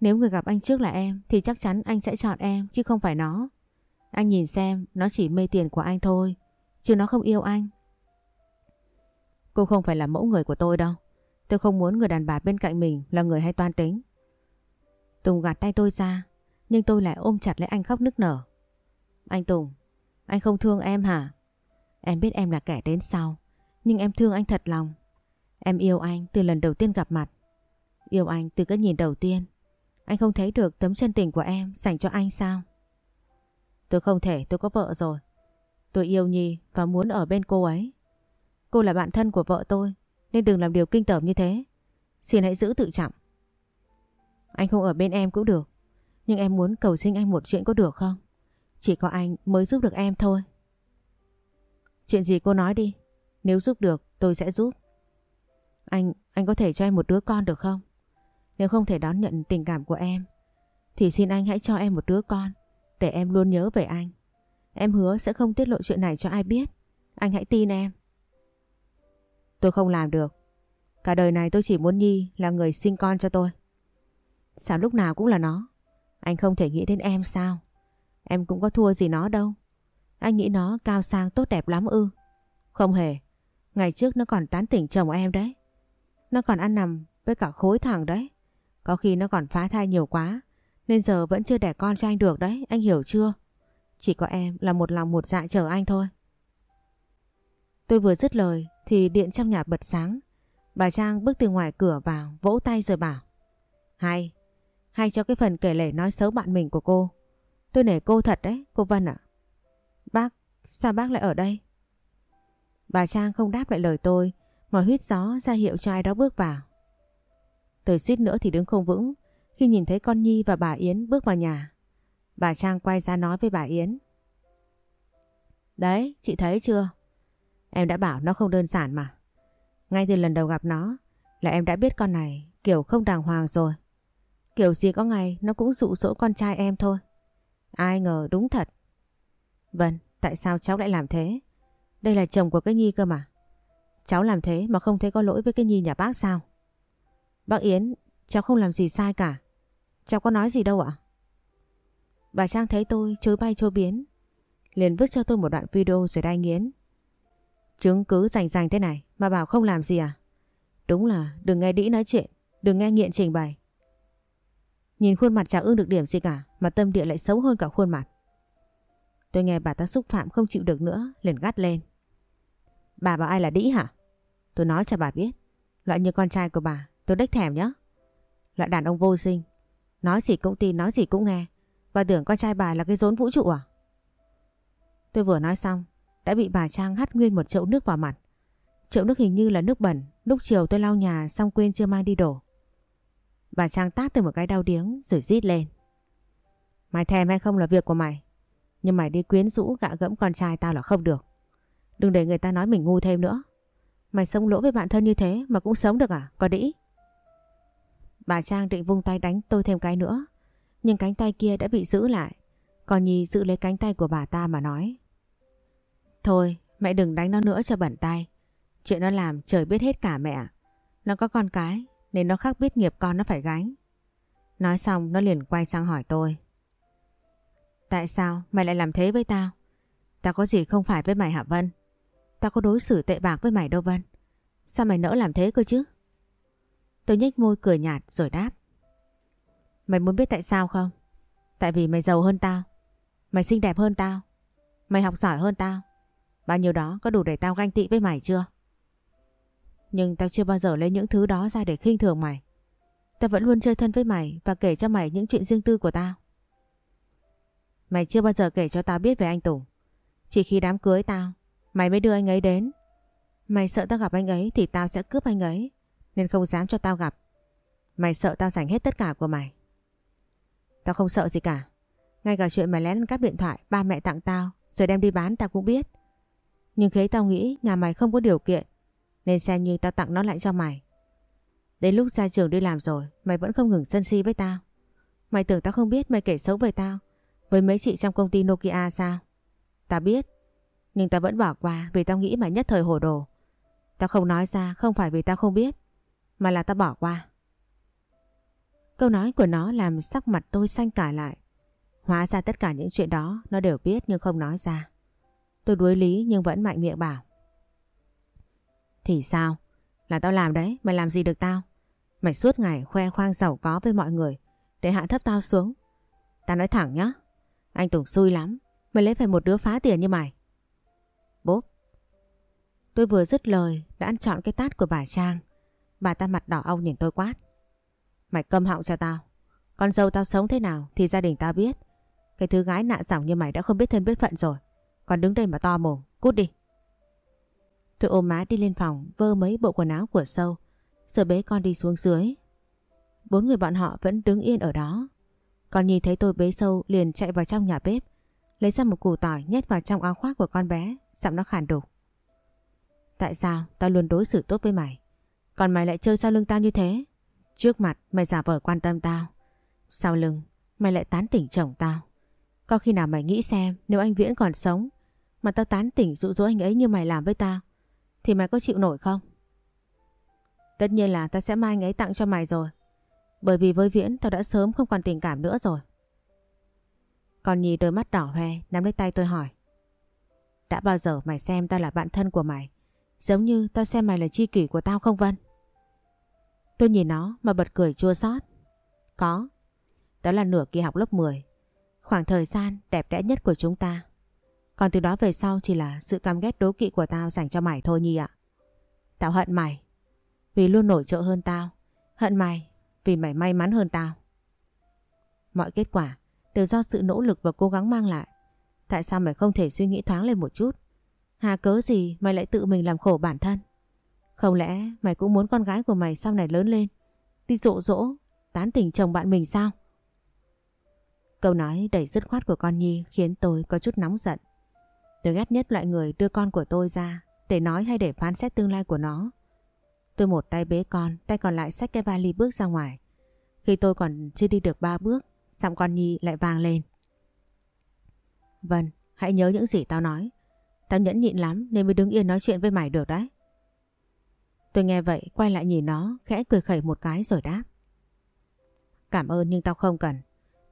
Nếu người gặp anh trước là em, thì chắc chắn anh sẽ chọn em, chứ không phải nó. Anh nhìn xem, nó chỉ mê tiền của anh thôi. Chứ nó không yêu anh. Cô không phải là mẫu người của tôi đâu. Tôi không muốn người đàn bà bên cạnh mình là người hay toan tính. Tùng gạt tay tôi ra nhưng tôi lại ôm chặt lấy anh khóc nức nở. Anh Tùng, anh không thương em hả? Em biết em là kẻ đến sau Nhưng em thương anh thật lòng. Em yêu anh từ lần đầu tiên gặp mặt. Yêu anh từ cái nhìn đầu tiên. Anh không thấy được tấm chân tình của em dành cho anh sao? Tôi không thể, tôi có vợ rồi. Tôi yêu Nhi và muốn ở bên cô ấy. Cô là bạn thân của vợ tôi nên đừng làm điều kinh tởm như thế. Xin hãy giữ tự trọng. Anh không ở bên em cũng được. Nhưng em muốn cầu xin anh một chuyện có được không? Chỉ có anh mới giúp được em thôi. Chuyện gì cô nói đi. Nếu giúp được tôi sẽ giúp. Anh, anh có thể cho em một đứa con được không? Nếu không thể đón nhận tình cảm của em thì xin anh hãy cho em một đứa con để em luôn nhớ về anh. Em hứa sẽ không tiết lộ chuyện này cho ai biết. Anh hãy tin em. Tôi không làm được. Cả đời này tôi chỉ muốn Nhi là người sinh con cho tôi. Sao lúc nào cũng là nó? Anh không thể nghĩ đến em sao? Em cũng có thua gì nó đâu. Anh nghĩ nó cao sang tốt đẹp lắm ư. Không hề. Ngày trước nó còn tán tỉnh chồng em đấy. Nó còn ăn nằm với cả khối thằng đấy. Có khi nó còn phá thai nhiều quá. Nên giờ vẫn chưa đẻ con cho anh được đấy. Anh hiểu chưa? Chỉ có em là một lòng một dạ chờ anh thôi. Tôi vừa dứt lời thì điện trong nhà bật sáng. Bà Trang bước từ ngoài cửa vào vỗ tay rồi bảo. Hay, hay cho cái phần kể lể nói xấu bạn mình của cô. Tôi nể cô thật đấy, cô Vân ạ. Bác, sao bác lại ở đây? Bà Trang không đáp lại lời tôi mà huyết gió ra hiệu cho ai đó bước vào. Tôi suýt nữa thì đứng không vững khi nhìn thấy con Nhi và bà Yến bước vào nhà. Bà Trang quay ra nói với bà Yến. Đấy, chị thấy chưa? Em đã bảo nó không đơn giản mà. Ngay từ lần đầu gặp nó là em đã biết con này kiểu không đàng hoàng rồi. Kiểu gì có ngày nó cũng dụ dỗ con trai em thôi. Ai ngờ đúng thật. Vâng, tại sao cháu lại làm thế? Đây là chồng của cái Nhi cơ mà. Cháu làm thế mà không thấy có lỗi với cái Nhi nhà bác sao? Bác Yến, cháu không làm gì sai cả. Cháu có nói gì đâu ạ? Bà Trang thấy tôi chối bay chối biến. Liền vứt cho tôi một đoạn video rồi đai nghiến. Chứng cứ rành rành thế này mà bảo không làm gì à? Đúng là đừng nghe đĩ nói chuyện, đừng nghe nghiện trình bày. Nhìn khuôn mặt chả ưng được điểm gì cả mà tâm địa lại xấu hơn cả khuôn mặt. Tôi nghe bà ta xúc phạm không chịu được nữa liền gắt lên. Bà bảo ai là đĩ hả? Tôi nói cho bà biết. Loại như con trai của bà tôi đếch thèm nhá. Loại đàn ông vô sinh. Nói gì cũng tin, nói gì cũng nghe. Bà tưởng con trai bà là cái rốn vũ trụ à? Tôi vừa nói xong đã bị bà Trang hắt nguyên một chậu nước vào mặt. Chậu nước hình như là nước bẩn, lúc chiều tôi lau nhà xong quên chưa mang đi đổ. Bà Trang tát từ một cái đau điếng rồi rít lên. Mày thèm hay không là việc của mày. Nhưng mày đi quyến rũ gạ gẫm con trai tao là không được. Đừng để người ta nói mình ngu thêm nữa. Mày sống lỗ với bạn thân như thế mà cũng sống được à? Có đĩ. Bà Trang định vung tay đánh tôi thêm cái nữa. Nhưng cánh tay kia đã bị giữ lại. Còn Nhi giữ lấy cánh tay của bà ta mà nói. Thôi, mẹ đừng đánh nó nữa cho bẩn tay. Chuyện nó làm trời biết hết cả mẹ. Nó có con cái nên nó khác biết nghiệp con nó phải gánh. Nói xong nó liền quay sang hỏi tôi. Tại sao mày lại làm thế với tao? Tao có gì không phải với mày hả Vân? Tao có đối xử tệ bạc với mày đâu Vân. Sao mày nỡ làm thế cơ chứ? Tôi nhếch môi cười nhạt rồi đáp. Mày muốn biết tại sao không? Tại vì mày giàu hơn tao. Mày xinh đẹp hơn tao. Mày học giỏi hơn tao. Bao nhiêu đó có đủ để tao ganh tị với mày chưa? Nhưng tao chưa bao giờ lấy những thứ đó ra để khinh thường mày. Tao vẫn luôn chơi thân với mày và kể cho mày những chuyện riêng tư của tao. Mày chưa bao giờ kể cho tao biết về anh Tùng. Chỉ khi đám cưới tao, mày mới đưa anh ấy đến. Mày sợ tao gặp anh ấy thì tao sẽ cướp anh ấy, nên không dám cho tao gặp. Mày sợ tao giành hết tất cả của mày. Tao không sợ gì cả. Ngay cả chuyện mày lén cắp điện thoại ba mẹ tặng tao rồi đem đi bán tao cũng biết. Nhưng khế tao nghĩ nhà mày không có điều kiện, nên xem như tao tặng nó lại cho mày. Đến lúc ra trường đi làm rồi, mày vẫn không ngừng sân si với tao. Mày tưởng tao không biết mày kể xấu về tao, với mấy chị trong công ty Nokia sao? Tao biết, nhưng tao vẫn bỏ qua vì tao nghĩ mày nhất thời hồ đồ. Tao không nói ra không phải vì tao không biết, mà là tao bỏ qua. Câu nói của nó làm sắc mặt tôi xanh cả lại. Hóa ra tất cả những chuyện đó nó đều biết nhưng không nói ra. Tôi đuối lý nhưng vẫn mạnh miệng bảo. Thì sao? Là tao làm đấy, mày làm gì được tao? Mày suốt ngày khoe khoang giàu có với mọi người để hạ thấp tao xuống. Tao nói thẳng nhá. Anh Tùng xui lắm. Mày lấy phải một đứa phá tiền như mày. Bốp. Tôi vừa dứt lời đã ăn chọn cái tát của bà Trang. Bà ta mặt đỏ ông nhìn tôi quát. Mày câm họng cho tao. Con dâu tao sống thế nào thì gia đình tao biết. Cái thứ gái nạ dỏng như mày đã không biết thân biết phận rồi. Còn đứng đây mà to mồm, cút đi. Tôi ôm má đi lên phòng vơ mấy bộ quần áo của sâu. Rồi bế con đi xuống dưới. Bốn người bọn họ vẫn đứng yên ở đó. Còn nhìn thấy tôi bế sâu liền chạy vào trong nhà bếp. Lấy ra một củ tỏi nhét vào trong áo khoác của con bé. Giọng nó khàn đục. Tại sao tao luôn đối xử tốt với mày? Còn mày lại chơi sau lưng tao như thế? Trước mặt mày giả vờ quan tâm tao. Sau lưng mày lại tán tỉnh chồng tao. Có khi nào mày nghĩ xem nếu anh Viễn còn sống mà tao tán tỉnh dụ dỗ anh ấy như mày làm với tao, thì mày có chịu nổi không? Tất nhiên là tao sẽ mang anh ấy tặng cho mày rồi. Bởi vì với Viễn tao đã sớm không còn tình cảm nữa rồi. Còn nhì đôi mắt đỏ hoe, nắm lấy tay tôi hỏi. Đã bao giờ mày xem tao là bạn thân của mày, Giống như tao xem mày là chi kỷ của tao không Vân Tôi nhìn nó mà bật cười chua xót, Có, Đó là nửa kỳ học lớp 10 Khoảng thời gian đẹp đẽ nhất của chúng ta còn từ đó về sau chỉ là sự căm ghét đố kỵ của tao dành cho mày thôi Nhi ạ. Tao hận mày, Vì luôn nổi trội hơn tao. Hận mày, vì mày may mắn hơn tao. Mọi kết quả đều do sự nỗ lực và cố gắng mang lại. Tại sao mày không thể suy nghĩ thoáng lên một chút? Hà cớ gì mày lại tự mình làm khổ bản thân? Không lẽ mày cũng muốn con gái của mày sau này lớn lên, Đi dụ dỗ, Tán tỉnh chồng bạn mình sao? Câu nói đầy dứt khoát của con Nhi Khiến tôi có chút nóng giận. Tôi ghét nhất loại người đưa con của tôi ra Để nói hay để phán xét tương lai của nó Tôi một tay bế con Tay còn lại xách cái vali bước ra ngoài Khi tôi còn chưa đi được ba bước Giọng con Nhi lại vang lên Vân, hãy nhớ những gì tao nói. Tao nhẫn nhịn lắm nên mới đứng yên nói chuyện với mày được đấy. Tôi nghe vậy quay lại nhìn nó khẽ cười khẩy một cái rồi đáp. Cảm ơn nhưng tao không cần.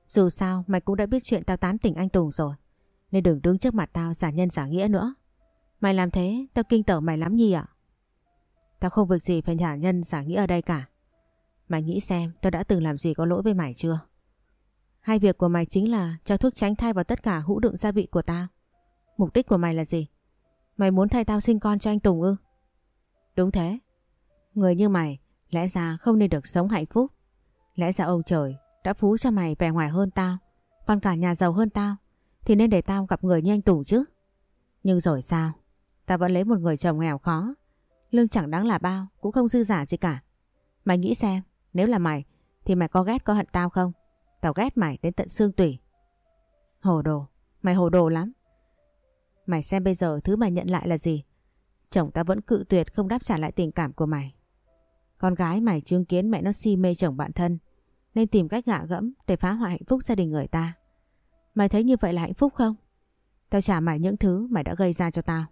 Dù sao mày cũng đã biết chuyện tao tán tỉnh anh Tùng rồi. Nên đừng đứng trước mặt tao giả nhân giả nghĩa nữa. Mày làm thế tao kinh tởm mày lắm Nhi ạ. Tao không việc gì phải giả nhân giả nghĩa ở đây cả. Mày nghĩ xem tao đã từng làm gì có lỗi với mày chưa? Hai việc của mày chính là cho thuốc tránh thai vào tất cả hũ đựng gia vị của tao. Mục đích của mày là gì? Mày muốn thay tao sinh con cho anh Tùng ư? Đúng thế. Người như mày lẽ ra không nên được sống hạnh phúc. Lẽ ra ông trời đã phú cho mày vẻ ngoài hơn tao, còn cả nhà giàu hơn tao, thì nên để tao gặp người như anh Tùng chứ. Nhưng rồi sao? Tao vẫn lấy một người chồng nghèo khó, lương chẳng đáng là bao, cũng không dư giả gì cả. Mày nghĩ xem, nếu là mày, thì mày có ghét có hận tao không? Tao ghét mày đến tận xương tủy. Hồ đồ, mày hồ đồ lắm. Mày xem bây giờ thứ mày nhận lại là gì? Chồng tao vẫn cự tuyệt không đáp trả lại tình cảm của mày. Con gái mày chứng kiến mẹ nó si mê chồng bạn thân nên tìm cách gạ gẫm để phá hoại hạnh phúc gia đình người ta. Mày thấy như vậy là hạnh phúc không? Tao trả mày những thứ mày đã gây ra cho tao.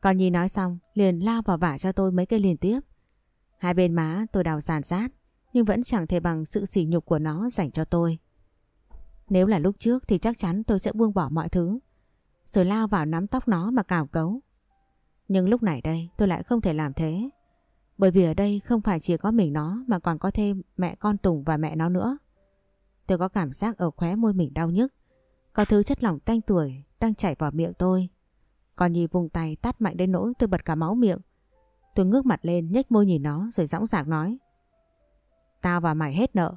Con Nhi nói xong liền lao vào vả cho tôi mấy cây liên tiếp. Hai bên má tôi đào sàn sát nhưng vẫn chẳng thể bằng sự sỉ nhục của nó dành cho tôi. Nếu là lúc trước thì chắc chắn tôi sẽ buông bỏ mọi thứ, rồi lao vào nắm tóc nó mà cào cấu. Nhưng lúc này đây tôi lại không thể làm thế, bởi vì ở đây không phải chỉ có mình nó mà còn có thêm mẹ con Tùng và mẹ nó nữa. Tôi có cảm giác ở khóe môi mình đau nhức, có thứ chất lỏng tanh tuổi đang chảy vào miệng tôi. Còn nhì vùng tay tắt mạnh đến nỗi tôi bật cả máu miệng. Tôi ngước mặt lên nhếch môi nhìn nó rồi dõng dạc nói. Tao và mày hết nợ.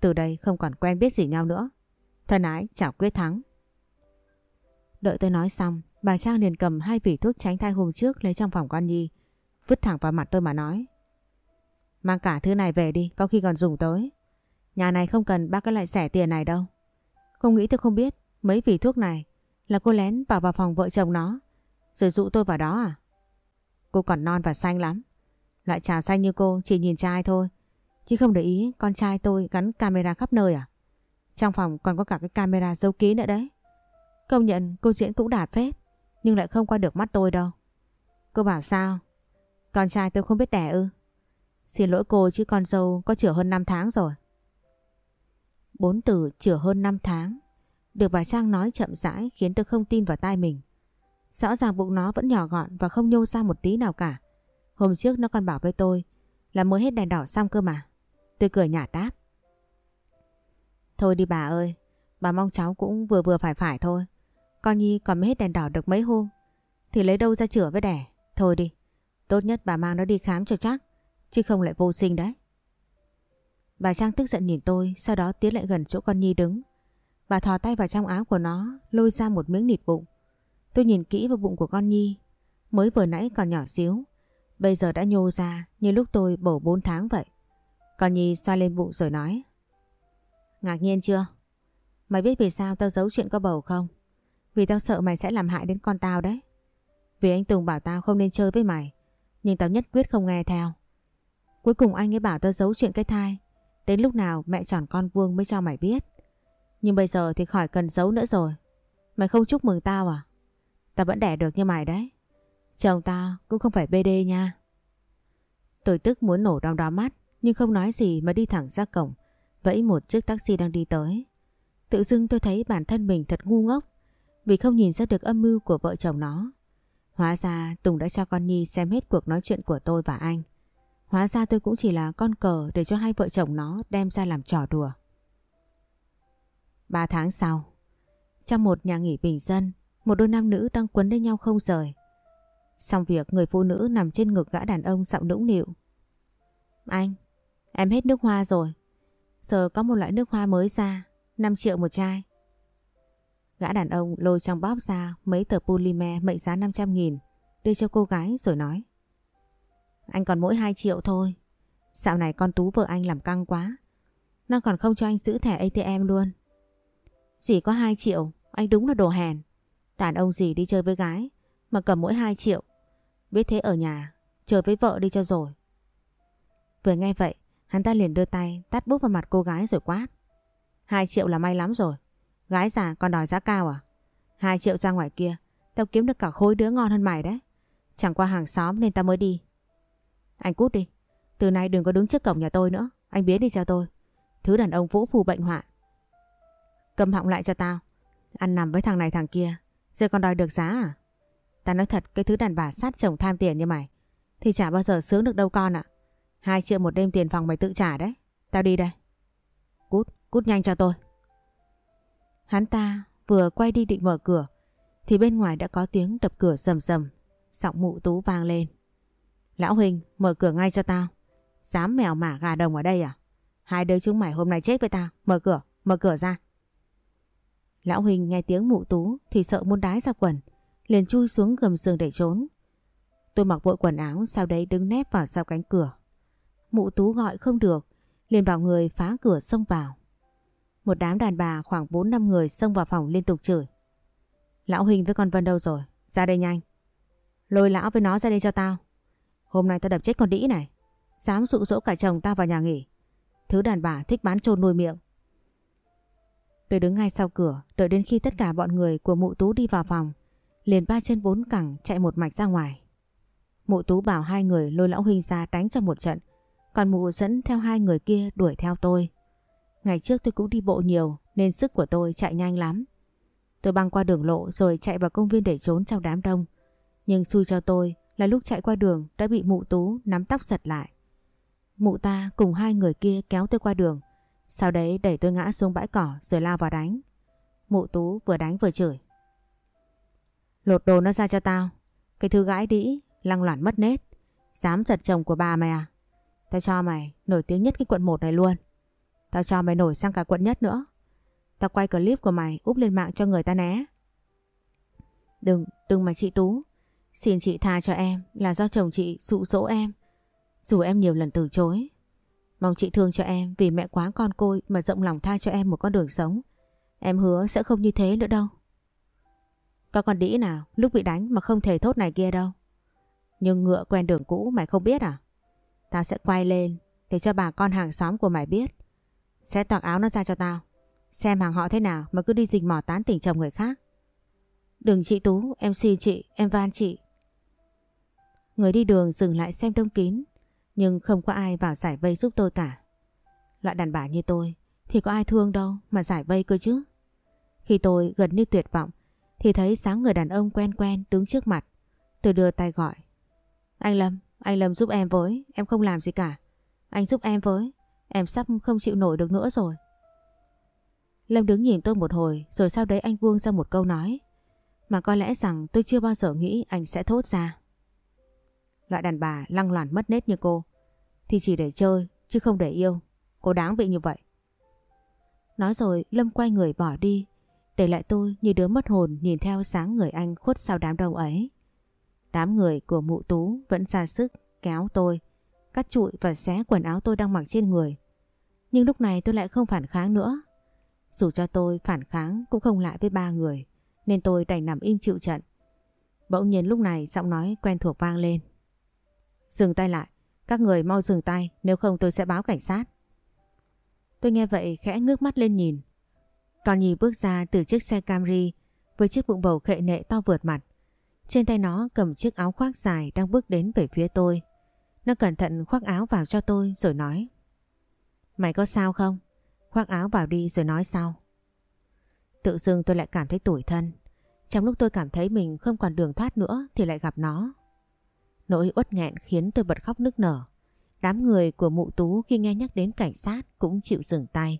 Từ đây không còn quen biết gì nhau nữa. Thân ái chào quyết thắng. Đợi tôi nói xong, bà Trang liền cầm hai vỉ thuốc tránh thai hôm trước lấy trong phòng con Nhi, vứt thẳng vào mặt tôi mà nói. Mang cả thứ này về đi, có khi còn dùng tới. Nhà này không cần bác cái loại rẻ tiền này đâu. Không nghĩ tôi không biết, mấy vị thuốc này là cô lén bảo vào phòng vợ chồng nó, rồi dụ tôi vào đó à? Cô còn non và xanh lắm. Loại trà xanh như cô chỉ nhìn trai thôi, Chứ không để ý con trai tôi gắn camera khắp nơi à? Trong phòng còn có cả cái camera dấu ký nữa đấy. Công nhận cô diễn cũng đạt phết, nhưng lại không qua được mắt tôi đâu. Cô bảo sao? Con trai tôi không biết đẻ ư? Xin lỗi cô chứ con dâu có chữa hơn 5 tháng rồi. Bốn từ chữa hơn 5 tháng. Được bà Trang nói chậm rãi khiến tôi không tin vào tai mình. Rõ ràng bụng nó vẫn nhỏ gọn và không nhô ra một tí nào cả. Hôm trước nó còn bảo với tôi là mới hết đèn đỏ xong cơ mà. Tôi cười nhả đáp. Thôi đi bà ơi, bà mong cháu cũng vừa vừa phải phải thôi. Con Nhi còn mới hết đèn đỏ được mấy hôm, thì lấy đâu ra chữa với đẻ. Thôi đi, tốt nhất bà mang nó đi khám cho chắc, chứ không lại vô sinh đấy. Bà Trang tức giận nhìn tôi, sau đó tiến lại gần chỗ con Nhi đứng. Bà thò tay vào trong áo của nó, lôi ra một miếng nịt bụng. Tôi nhìn kỹ vào bụng của con Nhi, mới vừa nãy còn nhỏ xíu, bây giờ đã nhô ra như lúc tôi bầu 4 tháng vậy. Con Nhi xoa lên bụng rồi nói. Ngạc nhiên chưa? Mày biết vì sao tao giấu chuyện có bầu không? Vì tao sợ mày sẽ làm hại đến con tao đấy. Vì anh Tùng bảo tao không nên chơi với mày, nhưng tao nhất quyết không nghe theo. Cuối cùng anh ấy bảo tao giấu chuyện cái thai, đến lúc nào mẹ chọn con vương mới cho mày biết. Nhưng bây giờ thì khỏi cần giấu nữa rồi. Mày không chúc mừng tao à? Tao vẫn đẻ được như mày đấy. Chồng tao cũng không phải BD nha. Tôi tức muốn nổ đong đó mắt, nhưng không nói gì mà đi thẳng ra cổng, vẫy một chiếc taxi đang đi tới. Tự dưng tôi thấy bản thân mình thật ngu ngốc, vì không nhìn ra được âm mưu của vợ chồng nó. Hóa ra Tùng đã cho con Nhi xem hết cuộc nói chuyện của tôi và anh. Hóa ra tôi cũng chỉ là con cờ để cho hai vợ chồng nó đem ra làm trò đùa. Ba tháng sau, trong một nhà nghỉ bình dân, một đôi nam nữ đang quấn lấy nhau không rời. Xong việc người phụ nữ nằm trên ngực gã đàn ông giọng nũng nịu. Anh, em hết nước hoa rồi. Giờ có một loại nước hoa mới ra, 5 triệu một chai. Gã đàn ông lôi trong bóp ra mấy tờ polymer mệnh giá 500 nghìn, đưa cho cô gái rồi nói. Anh còn mỗi 2 triệu thôi. Dạo này con Tú vợ anh làm căng quá. Nó còn không cho anh giữ thẻ ATM luôn. Chỉ có 2 triệu, anh đúng là đồ hèn. Đàn ông gì đi chơi với gái mà cầm mỗi 2 triệu. Biết thế ở nhà, chơi với vợ đi cho rồi. Vừa nghe vậy, hắn ta liền đưa tay tát bút vào mặt cô gái rồi quát. 2 triệu là may lắm rồi. Gái già còn đòi giá cao à? 2 triệu ra ngoài kia, tao kiếm được cả khối đứa ngon hơn mày đấy. Chẳng qua hàng xóm nên tao mới đi. Anh cút đi, từ nay đừng có đứng trước cổng nhà tôi nữa, anh biến đi cho tôi. Thứ đàn ông vũ phù bệnh hoạn. Cầm họng lại cho tao, ăn nằm với thằng này thằng kia, giờ còn đòi được giá à? Ta nói thật cái thứ đàn bà sát chồng tham tiền như mày Thì chả bao giờ sướng được đâu con ạ. Hai triệu một đêm tiền phòng mày tự trả đấy. Tao đi đây. Cút, cút nhanh cho tôi. Hắn ta vừa quay đi định mở cửa Thì bên ngoài đã có tiếng đập cửa rầm rầm Giọng mụ tú vang lên. Lão Huỳnh mở cửa ngay cho tao Dám mèo mả gà đồng ở đây à Hai đứa chúng mày hôm nay chết với tao Mở cửa, mở cửa ra Lão Huỳnh nghe tiếng mụ tú Thì sợ muốn đái ra quần liền chui xuống gầm giường để trốn. Tôi mặc vội quần áo sau đấy đứng nép vào sau cánh cửa. Mụ tú gọi không được, liền bảo người phá cửa xông vào. Một đám đàn bà khoảng 4-5 người xông vào phòng liên tục chửi. Lão Huỳnh với con Vân đâu rồi? Ra đây nhanh. Lôi lão với nó ra đây cho tao. Hôm nay tao đập chết con đĩ này. Dám dụ dỗ cả chồng tao vào nhà nghỉ. Thứ đàn bà thích bán trôn nuôi miệng. Tôi đứng ngay sau cửa, đợi đến khi tất cả bọn người của mụ tú đi vào phòng liền ba chân bốn cẳng chạy một mạch ra ngoài. Mụ tú bảo hai người lôi lão huynh ra đánh cho một trận, còn mụ dẫn theo hai người kia đuổi theo tôi. Ngày trước tôi cũng đi bộ nhiều nên sức của tôi chạy nhanh lắm. Tôi băng qua đường lộ rồi chạy vào công viên để trốn trong đám đông. Nhưng xui cho tôi là lúc chạy qua đường đã bị mụ tú nắm tóc giật lại. Mụ ta cùng hai người kia kéo tôi qua đường, sau đấy đẩy tôi ngã xuống bãi cỏ rồi lao vào đánh. Mụ tú vừa đánh vừa chửi. Lột đồ nó ra cho tao. Cái thứ gái đĩ, lăng loạn mất nết. Dám giật chồng của bà mày à? Tao cho mày nổi tiếng nhất cái quận 1 này luôn. Tao cho mày nổi sang cả quận nhất nữa. Tao quay clip của mày úp lên mạng cho người ta né. Đừng, đừng mà chị Tú. Xin chị tha cho em là do chồng chị dụ dỗ em. Dù em nhiều lần từ chối. Mong chị thương cho em vì mẹ quá con côi mà rộng lòng tha cho em một con đường sống. Em hứa sẽ không như thế nữa đâu. Có con đĩ nào lúc bị đánh mà không thể thốt này kia đâu. Nhưng ngựa quen đường cũ mày không biết à? Tao sẽ quay lên để cho bà con hàng xóm của mày biết. Sẽ toạc áo nó ra cho tao. Xem hàng họ thế nào mà cứ đi dình mò tán tỉnh chồng người khác. Đừng chị Tú, em xin chị, em van chị. Người đi đường dừng lại xem đông kín, nhưng không có ai vào giải vây giúp tôi cả. Loại đàn bà như tôi thì có ai thương đâu mà giải vây cơ chứ. Khi tôi gần như tuyệt vọng thì thấy sáng người đàn ông quen quen đứng trước mặt. Tôi đưa tay gọi. Anh Lâm, anh Lâm giúp em với, em không làm gì cả. Anh giúp em với, em sắp không chịu nổi được nữa rồi. Lâm đứng nhìn tôi một hồi rồi sau đấy anh buông ra một câu nói mà có lẽ rằng tôi chưa bao giờ nghĩ anh sẽ thốt ra loại đàn bà lăng loàn mất nết như cô. Thì chỉ để chơi, chứ không để yêu. Cô đáng bị như vậy. Nói rồi Lâm quay người bỏ đi, để lại tôi như đứa mất hồn nhìn theo sáng người anh khuất sau đám đông ấy. Đám người của mụ tú vẫn ra sức kéo tôi, cắt trụi và xé quần áo tôi đang mặc trên người. Nhưng lúc này tôi lại không phản kháng nữa. Dù cho tôi phản kháng cũng không lại với ba người, nên tôi đành nằm im chịu trận. Bỗng nhiên lúc này giọng nói quen thuộc vang lên. Dừng tay lại, các người mau dừng tay nếu không tôi sẽ báo cảnh sát. Tôi nghe vậy khẽ ngước mắt lên nhìn. Còn nhì bước ra từ chiếc xe Camry với chiếc bụng bầu khệ nệ to vượt mặt. Trên tay nó cầm chiếc áo khoác dài đang bước đến về phía tôi. Nó cẩn thận khoác áo vào cho tôi rồi nói. Mày có sao không? Khoác áo vào đi rồi nói sau. Tự dưng tôi lại cảm thấy tủi thân. Trong lúc tôi cảm thấy mình không còn đường thoát nữa thì lại gặp nó. Nỗi uất nghẹn khiến tôi bật khóc nức nở. Đám người của mụ tú khi nghe nhắc đến cảnh sát cũng chịu dừng tay.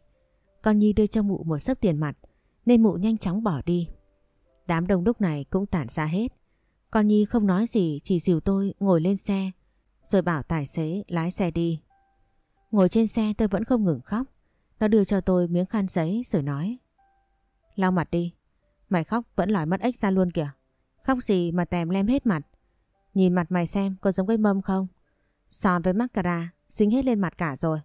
Con Nhi đưa cho mụ một sấp tiền mặt, nên mụ nhanh chóng bỏ đi. Đám đông đúc này cũng tản ra hết. Con Nhi không nói gì, chỉ dìu tôi ngồi lên xe, rồi bảo tài xế lái xe đi. Ngồi trên xe tôi vẫn không ngừng khóc. Nó đưa cho tôi miếng khăn giấy rồi nói, Lau mặt đi. Mày khóc vẫn lòi mất ếch ra luôn kìa. Khóc gì mà tèm lem hết mặt. Nhìn mặt mày xem có giống cái mâm không? Son với mascara dính hết lên mặt cả rồi.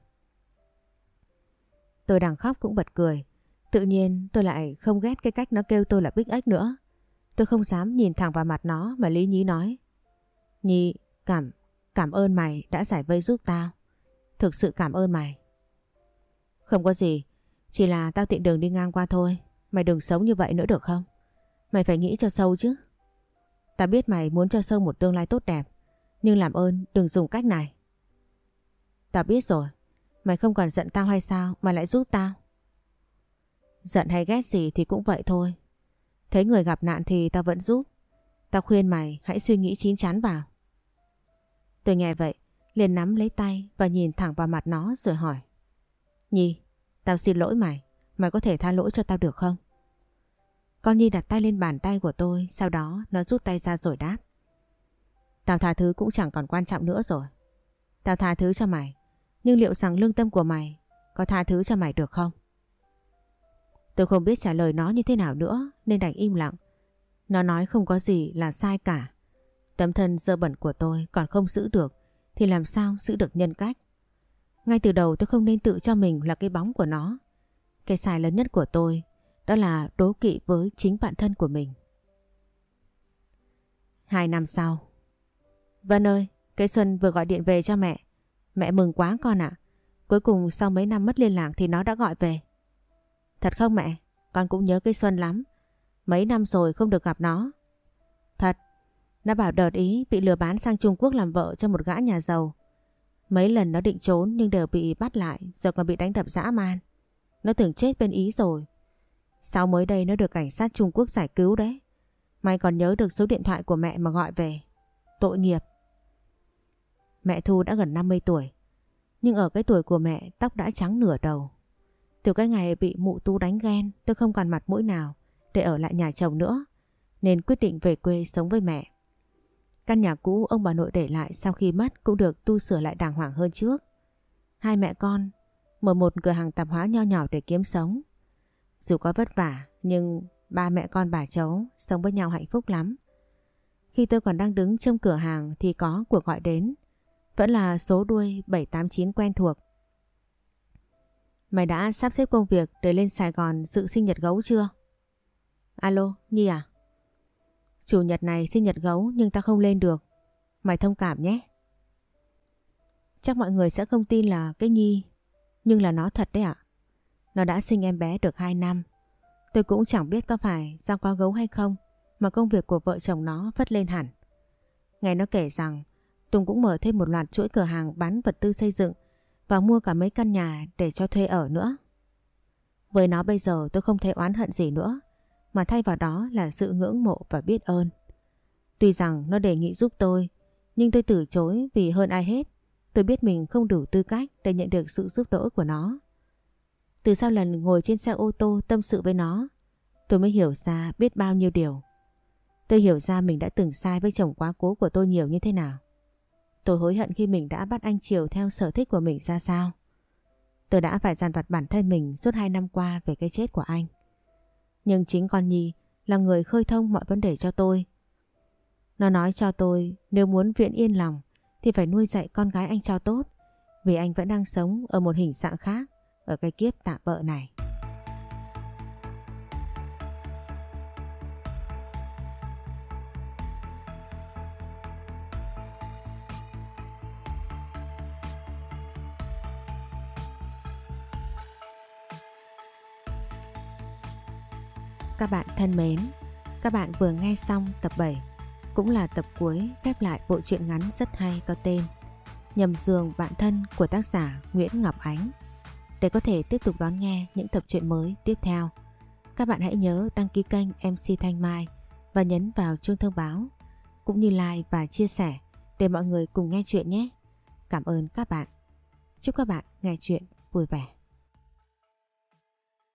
Tôi đang khóc cũng bật cười. Tự nhiên tôi lại không ghét cái cách nó kêu tôi là bích ếch nữa. Tôi không dám nhìn thẳng vào mặt nó mà lý nhí nói. Nhi, cảm, cảm ơn mày đã giải vây giúp tao. Thực sự cảm ơn mày. Không có gì, chỉ là tao tiện đường đi ngang qua thôi. Mày đừng sống như vậy nữa được không? Mày phải nghĩ cho sâu chứ ta biết mày muốn cho sâu một tương lai tốt đẹp. Nhưng làm ơn đừng dùng cách này. Ta biết rồi. Mày không còn giận tao hay sao mà lại giúp tao? Giận hay ghét gì thì cũng vậy thôi. Thấy người gặp nạn thì tao vẫn giúp. Tao khuyên mày hãy suy nghĩ chín chắn vào. Tôi nghe vậy, liền nắm lấy tay và nhìn thẳng vào mặt nó rồi hỏi. Nhi, tao xin lỗi mày. Mày có thể tha lỗi cho tao được không? Con Nhi đặt tay lên bàn tay của tôi, sau đó nó rút tay ra rồi đáp. Tao tha thứ cũng chẳng còn quan trọng nữa rồi. Tao tha thứ cho mày, nhưng liệu rằng lương tâm của mày có tha thứ cho mày được không? Tôi không biết trả lời nó như thế nào nữa nên đành im lặng. Nó nói không có gì là sai cả. Tấm thân dơ bẩn của tôi còn không giữ được thì làm sao giữ được nhân cách. Ngay từ đầu tôi không nên tự cho mình là cái bóng của nó. Cái sai lớn nhất của tôi đó là đố kỵ với chính bản thân của mình. Hai năm sau Vân ơi, cái Xuân vừa gọi điện về cho mẹ. Mẹ mừng quá con ạ. Cuối cùng sau mấy năm mất liên lạc thì nó đã gọi về. Thật không mẹ? Con cũng nhớ cái Xuân lắm. Mấy năm rồi không được gặp nó. Thật, nó bảo đợt ý bị lừa bán sang Trung Quốc làm vợ cho một gã nhà giàu. Mấy lần nó định trốn nhưng đều bị bắt lại rồi còn bị đánh đập dã man. Nó tưởng chết bên Ý rồi. Sau mới đây nó được cảnh sát Trung Quốc giải cứu đấy. May còn nhớ được số điện thoại của mẹ mà gọi về. Tội nghiệp. Mẹ Thu đã gần 50 tuổi. Nhưng ở cái tuổi của mẹ, tóc đã trắng nửa đầu. Từ cái ngày bị mụ tu đánh ghen, tôi không còn mặt mũi nào để ở lại nhà chồng nữa. Nên quyết định về quê sống với mẹ. Căn nhà cũ ông bà nội để lại sau khi mất cũng được tu sửa lại đàng hoàng hơn trước. Hai mẹ con mở một cửa hàng tạp hóa nho nhỏ để kiếm sống. Dù có vất vả nhưng ba mẹ con bà cháu sống với nhau hạnh phúc lắm. Khi tôi còn đang đứng trong cửa hàng thì có cuộc gọi đến. Vẫn là số đuôi 789 quen thuộc. Mày đã sắp xếp công việc để lên Sài Gòn dự sinh nhật gấu chưa? Alo, Nhi à? Chủ nhật này sinh nhật gấu nhưng ta không lên được. Mày thông cảm nhé. Chắc mọi người sẽ không tin là cái Nhi nhưng là nó thật đấy ạ. Nó đã sinh em bé được 2 năm. Tôi cũng chẳng biết có phải do có gấu hay không, mà công việc của vợ chồng nó vất lên hẳn. Nghe nó kể rằng, Tùng cũng mở thêm một loạt chuỗi cửa hàng bán vật tư xây dựng và mua cả mấy căn nhà để cho thuê ở nữa. Với nó bây giờ tôi không thấy oán hận gì nữa, mà thay vào đó là sự ngưỡng mộ và biết ơn. Tuy rằng nó đề nghị giúp tôi, nhưng tôi từ chối vì hơn ai hết Tôi biết mình không đủ tư cách để nhận được sự giúp đỡ của nó. Từ sau lần ngồi trên xe ô tô tâm sự với nó, tôi mới hiểu ra biết bao nhiêu điều. Tôi hiểu ra mình đã từng sai với chồng quá cố của tôi nhiều như thế nào. Tôi hối hận khi mình đã bắt anh triều theo sở thích của mình ra sao. Tôi đã phải dàn vặt bản thân mình suốt hai năm qua về cái chết của anh. Nhưng chính con Nhi là người khơi thông mọi vấn đề cho tôi. Nó nói cho tôi nếu muốn viện yên lòng thì phải nuôi dạy con gái anh cho tốt vì anh vẫn đang sống ở một hình dạng khác ở cái kiếp tạm bợ này. Các bạn thân mến, các bạn vừa nghe xong tập 7, cũng là tập cuối khép lại bộ truyện ngắn rất hay có tên Nhầm giường bạn thân của tác giả Nguyễn Ngọc Ánh. Để có thể tiếp tục đón nghe những tập truyện mới tiếp theo, các bạn hãy nhớ đăng ký kênh MC Thanh Mai và nhấn vào chuông thông báo, cũng như like và chia sẻ để mọi người cùng nghe chuyện nhé. Cảm ơn các bạn. Chúc các bạn nghe chuyện vui vẻ.